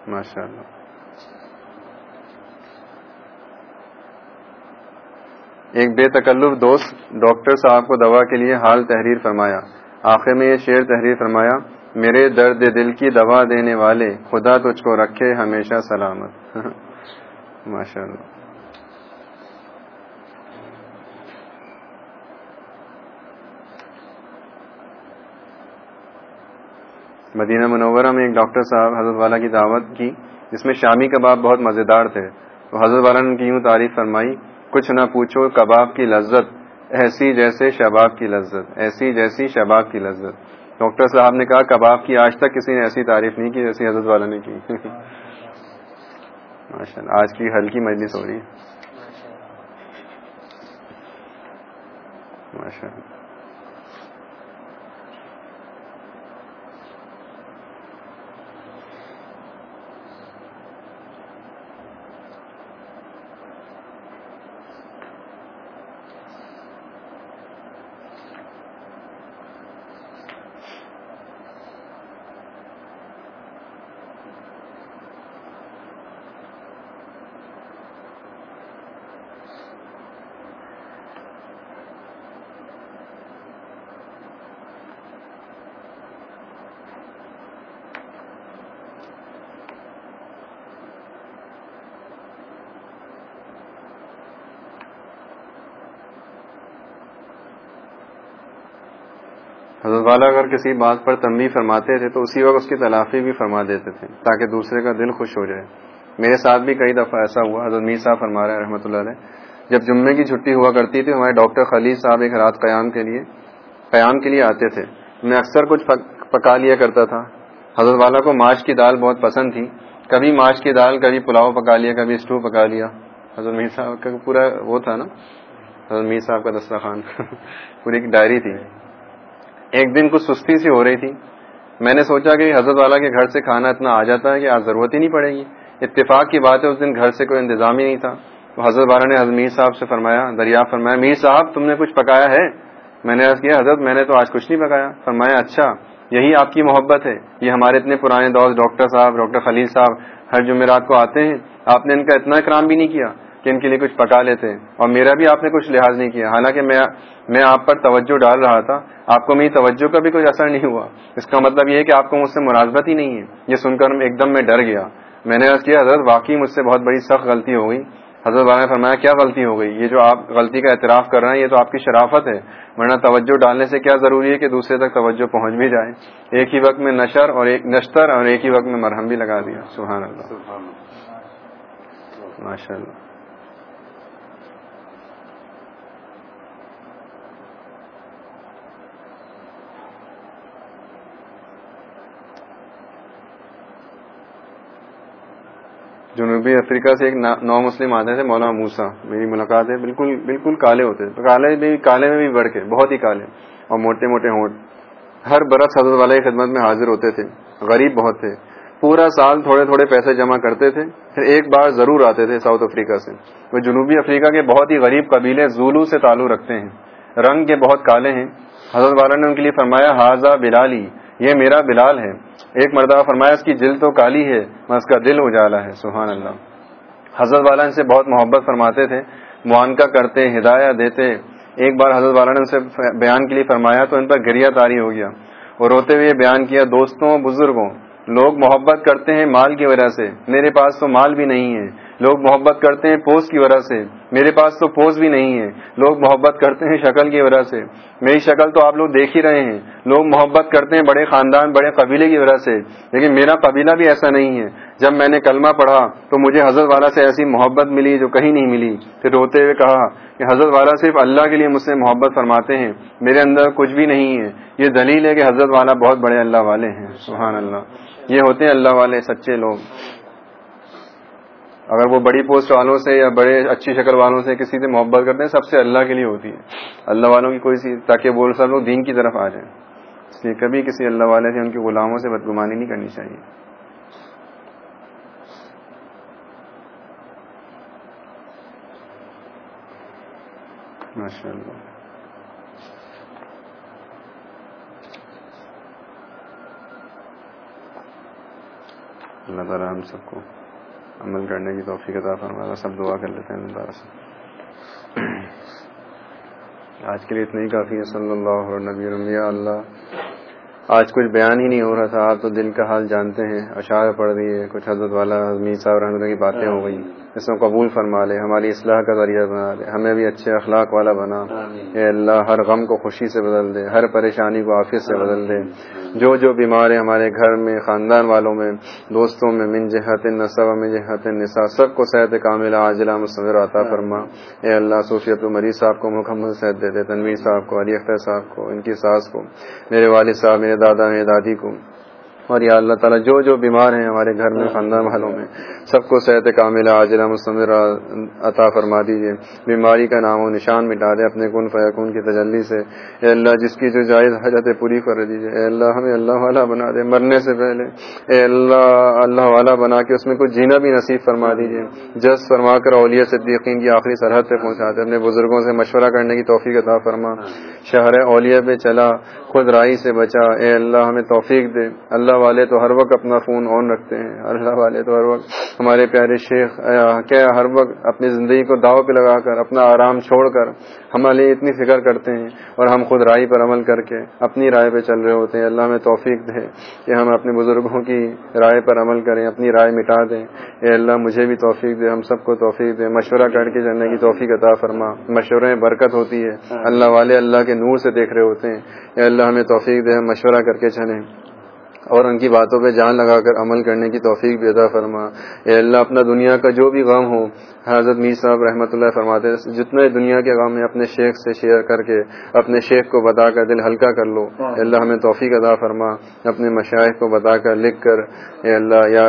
ماشاء اللہ ایک بے تکلف دوست ڈاکٹر صاحب کو دوا کے لیے حال تحریر فرمایا۔ آخر میں یہ شعر تحریر فرمایا، میرے درد دل کی دوا دینے والے، خدا تجھ کو رکھے ہمیشہ سلامت۔ *laughs* ماشاء اللہ مدینہ منورہ میں ایک ڈاکٹر صاحب حضرت والا کی دعوت کی، جس میں شامی کباب بہت مزیدار تھے۔ تو حضرت والا نے یوں تعریف فرمائی؟ کچھ نہ پوچھو، کباب کی لذت۔ ایسی جیسے شباب کی لذت۔ ایسی جیسی شباب کی لذت۔ ڈاکٹر صاحب نے کہا، کباب کی آج تک کسی نے ایسی تعریف نہیں کی جیسی حضرت والا نے کی۔ *laughs* ماشاء اللہ آج کی ہلکی مجلس ہو رہی ہے۔ ماشاء اللہ۔ حضرت والا اگر کسی بات پر تنبیہ فرماتے تھے تو اسی وقت اس کی تلافی بھی فرما دیتے تھے تاکہ دوسرے کا دل خوش ہو جائے۔ میرے ساتھ بھی کئی دفعہ ایسا ہوا، حضرت میر صاحب فرما رہے ہیں رحمۃ اللہ علیہ۔ جب جمعے کی چھٹی ہوا کرتی تھی، ہمارے ڈاکٹر خلیل صاحب ایک رات قیام کے لیے، قیام کے لیے آتے تھے۔ میں اکثر کچھ پکا لیا کرتا تھا۔ حضرت والا کو ماش کی دال بہت پسند تھی۔ کبھی ماش کی دال، کبھی پلاؤ پکا لیا، کبھی اسٹو پکا لیا۔ حضرت میر صاحب کا پورا وہ تھا نا، حضرت میر صاحب کا دسترخوان۔ *laughs* پوری ایک ڈائری تھی۔ ایک دن کچھ سستی سی ہو رہی تھی۔ میں نے سوچا کہ حضرت والا کے گھر سے کھانا اتنا آ جاتا ہے کہ آج ضرورت ہی نہیں پڑے گی۔ اتفاق کی بات ہے، اس دن گھر سے کوئی انتظام ہی نہیں تھا۔ حضرت والا نے حضرت میر صاحب سے فرمایا دریافت فرمایا، میر صاحب، تم نے کچھ پکایا ہے؟ میں نے کیا، حضرت، میں نے تو آج کچھ نہیں پکایا۔ فرمایا اچھا یہی آپ کی محبت ہے۔ یہ ہمارے اتنے پرانے دوست، ڈاکٹر صاحب، ڈاکٹر خلیل صاحب، ہر جمعرات کو آتے ہیں۔ آپ نے ان کا اتنا اکرام بھی نہیں کیا۔ کہ ان کے لیے کچھ پکا لیتے اور میرا بھی آپ نے کچھ لحاظ نہیں کیا۔ حالانکہ میں آپ پر توجہ ڈال رہا تھا۔ آپ کو میری توجہ کا بھی کوئی اثر نہیں ہوا۔ اس کا مطلب یہ ہے کہ آپ کو مجھ سے ملازمت ہی نہیں ہے۔ یہ سن کر ایک دم میں ڈر گیا۔ میں نے کیا حضرت واقعی مجھ سے بہت بڑی سخت غلطی ہو گئی۔ حضرت والا نے فرمایا کیا غلطی ہو گئی؟ یہ جو آپ غلطی کا اعتراف کر رہے ہیں یہ تو آپ کی شرافت ہے۔ ورنہ توجہ ڈالنے سے کیا ضروری ہے کہ دوسرے تک توجہ پہنچ بھی جائے۔ ایک ہی وقت میں نشر اور ایک نشتر اور ایک ہی وقت میں مرہم بھی لگا دیا۔ سبحان اللہ۔ ماشاء اللہ۔ جنوبی افریقہ سے ایک نو مسلم آتے تھے مولانا موسا میری ملاقات ہے، بالکل بالکل کالے ہوتے کالے بھی کالے میں بھی بڑھ کے، بہت ہی کالے۔ اور موٹے موٹے ہونٹ۔ ہر برس حضرت والے کی خدمت میں حاضر ہوتے تھے۔ غریب بہت تھے۔ پورا سال تھوڑے تھوڑے پیسے جمع کرتے تھے۔ پھر ایک بار ضرور آتے تھے ساؤتھ افریقہ سے۔ وہ جنوبی افریقہ کے بہت ہی غریب قبیلے زولو سے تعلق رکھتے ہیں۔ رنگ کے بہت کالے ہیں۔ حضرت والا نے ان کے لیے فرمایا حاضہ بلالی یہ میرا بلال ہے۔ ایک مرتبہ فرمایا، اس کی جلد تو کالی ہے میں اس کا دل اجالا ہے۔ سبحان اللہ۔ حضرت والا ان سے بہت محبت فرماتے تھے۔ معانقہ کرتے، ہدایہ دیتے۔ ایک بار حضرت والا نے ان سے بیان کے لیے فرمایا تو ان پر گریا تاری ہو گیا۔ اور روتے ہوئے بیان کیا، دوستوں، بزرگوں، لوگ محبت کرتے ہیں مال کی وجہ سے۔ میرے پاس تو مال بھی نہیں ہے۔ لوگ محبت کرتے ہیں پوز کی وجہ سے۔ میرے پاس تو پوز بھی نہیں ہے۔ لوگ محبت کرتے ہیں شکل کی وجہ سے۔ میری شکل تو آپ لوگ دیکھ ہی رہے ہیں۔ لوگ محبت کرتے ہیں بڑے خاندان، بڑے قبیلے کی وجہ سے۔ لیکن میرا قبیلہ بھی ایسا نہیں ہے۔ جب میں نے کلمہ پڑھا تو مجھے حضرت والا سے ایسی محبت ملی جو کہیں نہیں ملی۔ پھر روتے ہوئے کہا کہ حضرت والا صرف اللہ کے لیے مجھ سے محبت فرماتے ہیں۔ میرے اندر کچھ بھی نہیں ہے۔ یہ دلیل ہے کہ حضرت والا بہت بڑے اللہ والے ہیں۔ سبحان اللہ۔ یہ ہوتے ہیں اللہ والے سچے لوگ۔ اگر وہ بڑی پوسٹ والوں سے یا بڑے اچھی شکل والوں سے کسی سے محبت کرتے ہیں، سب سے اللہ کے لیے ہوتی ہے۔ اللہ والوں کی کوئی سی، تاکہ وہ سب لوگ دین کی طرف آ جائیں۔ اس لیے کبھی کسی اللہ والے سے ان کے غلاموں سے بدگمانی نہیں کرنی چاہیے۔ ماشاء اللہ اللہ تعالیٰ ہم سب کو عمل کرنے کی توفیق عطا فرمائے سب دعا کر لیتے ہیں اللہ سے۔ آج کے لیے اتنا ہی کافی ہے۔ صلی اللہ نبی اللہ آج کچھ بیان ہی نہیں ہو رہا تھا آپ تو دل کا حال جانتے ہیں۔ اشعار پڑھ رہی ہے کچھ حضرت والا صاحب رحمۃ کی باتیں ہو گئی اس کو قبول فرما لے ہماری اصلاح کا ذریعہ بنا دے ہمیں بھی اچھے اخلاق والا بنا۔ اے اللہ ہر غم کو خوشی سے بدل دے ہر پریشانی کو آفیت سے بدل دے۔ جو جو بیمار ہیں ہمارے گھر میں خاندان والوں میں دوستوں میں من جہت نصب من جہت نسا سب کو صحت کاملہ عاجلہ مصور عطا فرما۔ اے اللہ صوفیت مریض صاحب کو مکمل صحت دے دے تنویر صاحب کو علی اختر صاحب کو ان کی ساس کو میرے والد صاحب میرے دادا دادی کو اور یا اللہ تعالیٰ جو جو بیمار ہیں ہمارے گھر میں، خاندان والوں میں، سب کو صحت کامل عاجلہ، مستمر، عطا فرما دیجیے بیماری کا نام و نشان مٹا دے اپنے کن فیقون کی تجلی سے۔ اے اللہ، جس کی جو جائز حجت پوری کر دیجیے اے اللہ، ہمیں اللہ والا بنا دے مرنے سے پہلے۔ اے اللہ اللہ والا بنا کے اس میں کچھ جینا بھی نصیب فرما دیجیے جس فرما کر اولیاء صدیقین کی آخری سرحد پہ پہنچا دے، اپنے بزرگوں سے مشورہ کرنے کی توفیق عطا فرما۔ شہر اولیاء پہ چلا، خود رائی سے بچا۔ اے اللہ، ہمیں توفیق دے۔ اللہ والے تو ہر وقت اپنا فون آن رکھتے ہیں۔ اللہ والے تو ہر وقت ہمارے پیارے شیخ کیا ہر وقت اپنی زندگی کو داؤ پہ لگا کر اپنا آرام چھوڑ کر ہمارے اتنی فکر کرتے ہیں اور ہم خود رائی پر عمل کر کے اپنی رائے پہ چل رہے ہوتے ہیں۔ اللہ ہمیں توفیق دے کہ ہم اپنے بزرگوں کی رائے پر عمل کریں اپنی رائے مٹا دیں۔ اے اللہ مجھے بھی توفیق دے ہم سب کو توفیق دے۔ مشورہ کر کے جانے کی توفیق عطا فرما۔ مشورے برکت ہوتی ہے۔ اللہ والے اللہ کے نور سے دیکھ رہے ہوتے ہیں۔ اے اللہ ہمیں توفیق دے ہم مشورہ کر کے چلیں۔ اور ان کی باتوں پہ جان لگا کر عمل کرنے کی توفیق بھی ادا فرما۔ اے اللہ، اپنا دنیا کا جو بھی غم ہو حضرت میر صاحب رحمۃ اللہ فرماتے ہیں، جتنے دنیا کے غم ہے اپنے شیخ سے شیئر کر کے، اپنے شیخ کو بتا کر دل ہلکا کر لو اللہ ہمیں توفیق ادا فرما، اپنے مشائق کو بتا کر، لکھ کر، اے اللہ یا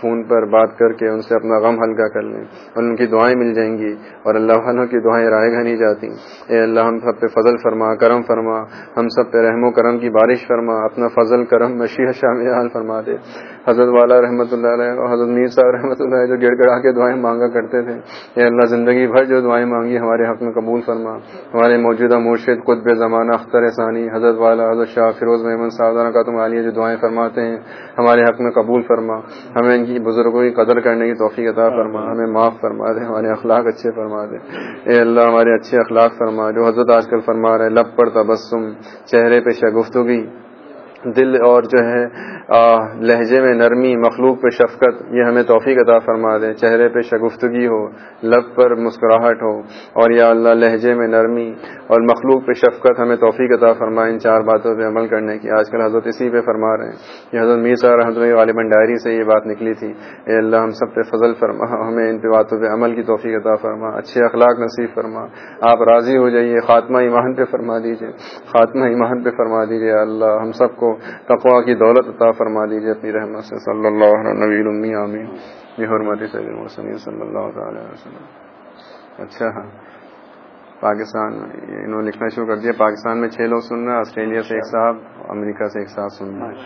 فون پر بات کر کے ان سے اپنا غم ہلکا کر لیں، اور ان کی دعائیں مل جائیں گی، اور اللہ والوں کی دعائیں رائے گا نہیں جاتی۔ اے اللہ ہم سب پہ فضل فرما، کرم فرما، ہم سب پہ رحم و کرم کی بارش فرما، اپنا فضل، کرم مشیح شامل فرما دے۔ حضرت والا رحمۃ اللہ علیہ اور حضرت میر صاحب رحمۃ اللہ جو گڑ گڑا کے دعائیں مانگا کرتے تھے۔ اے اللہ زندگی بھر جو دعائیں مانگی ہمارے حق میں قبول فرما۔ ہمارے موجودہ مرشد قطب زمانہ اختر ثانی، حضرت والا حضرت شاہ فیروز محمد صاحب کا تم عالیہ جو دعائیں فرماتے ہیں، ہمارے حق میں قبول فرما۔ ہمیں ان کی بزرگوں کی قدر کرنے کی توفیق عطا فرما۔ ہمیں معاف فرما دے، ہمارے اخلاق اچھے فرما دے۔ اے اللہ ہمارے اچھے اخلاق فرما۔ جو حضرت آج کل فرما رہے لب پر تبسم، چہرے پہ شگفتگی دل اور جو ہے لہجے میں نرمی، مخلوق پہ شفقت، یہ ہمیں توفیق عطا فرما دے چہرے پہ شگفتگی ہو، لب پر مسکراہٹ ہو، اور یا اللہ، لہجے میں نرمی اور مخلوق پہ شفقت ہمیں توفیق عطا فرما، ان چار باتوں پہ عمل کرنے کی۔ آج کل حضرت اسی پہ فرما رہے ہیں۔ یہ حضرت میسا حضرت غالباً ڈائری سے یہ بات نکلی تھی۔ اے اللہ، ہم سب پہ فضل فرما، ہمیں ان پہ باتوں پہ عمل کی توفیق عطا فرما، اچھے اخلاق نصیب فرما۔ آپ راضی ہو جائیے، خاتمہ ایمان پہ فرما دیجیے خاتمہ ایمان پہ فرما دیجیے اللہ، ہم سب کو تقوا کی دولت عطا فرما دیجیے اپنی رحمت سے۔ صلی اللہ نبی امی آمین۔ حرمت صلی اللہ تعالی وسلم۔ اچھا ہاں۔ پاکستان، انہوں نے لکھنا شروع کر دیا۔ پاکستان میں چھ لوگ سن رہے ہیں آسٹریلیا سے ایک صاحب، امریکہ سے ایک صاحب سن رہے ہیں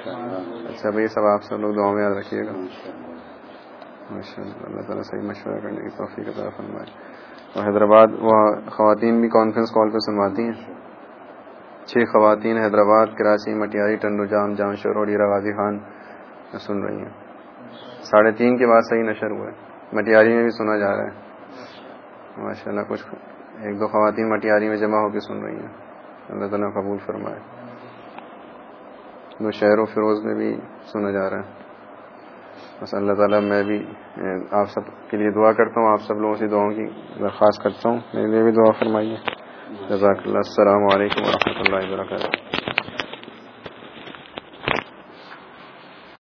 اچھا بھائی سب آپ سب لوگ دعاؤں میں یاد رکھیے گا۔ ماشاء اللہ اللہ تعالیٰ صحیح مشورہ کرنے کی توفیق عطا فرمائے۔ اور حیدرآباد وہ خواتین بھی کانفرنس کال پہ سنواتی ہیں۔ چھ خواتین حیدرآباد، کراچی، مٹیاری، ٹنڈو جام جام شور اور غازی خان سن رہی ہیں۔ ساڑھے تین کے بعد صحیح نشر ہوا ہے۔ مٹیاری میں بھی سنا جا رہا ہے۔ ماشاء اللہ کچھ ایک دو خواتین مٹیاری میں جمع ہو کے سن رہی ہیں۔ اللہ تعالیٰ قبول فرمائے۔ دو شہر و فیروز میں بھی سنا جا رہا ہے۔ بس اللہ تعالیٰ میں بھی، آپ سب کے لیے دعا کرتا ہوں، آپ سب لوگوں سے دعاؤں کی درخواست کرتا ہوں۔ میرے لیے بھی دعا فرمائیے۔ جزاک اللہ السلام علیکم و اللہ وبرکاتہ۔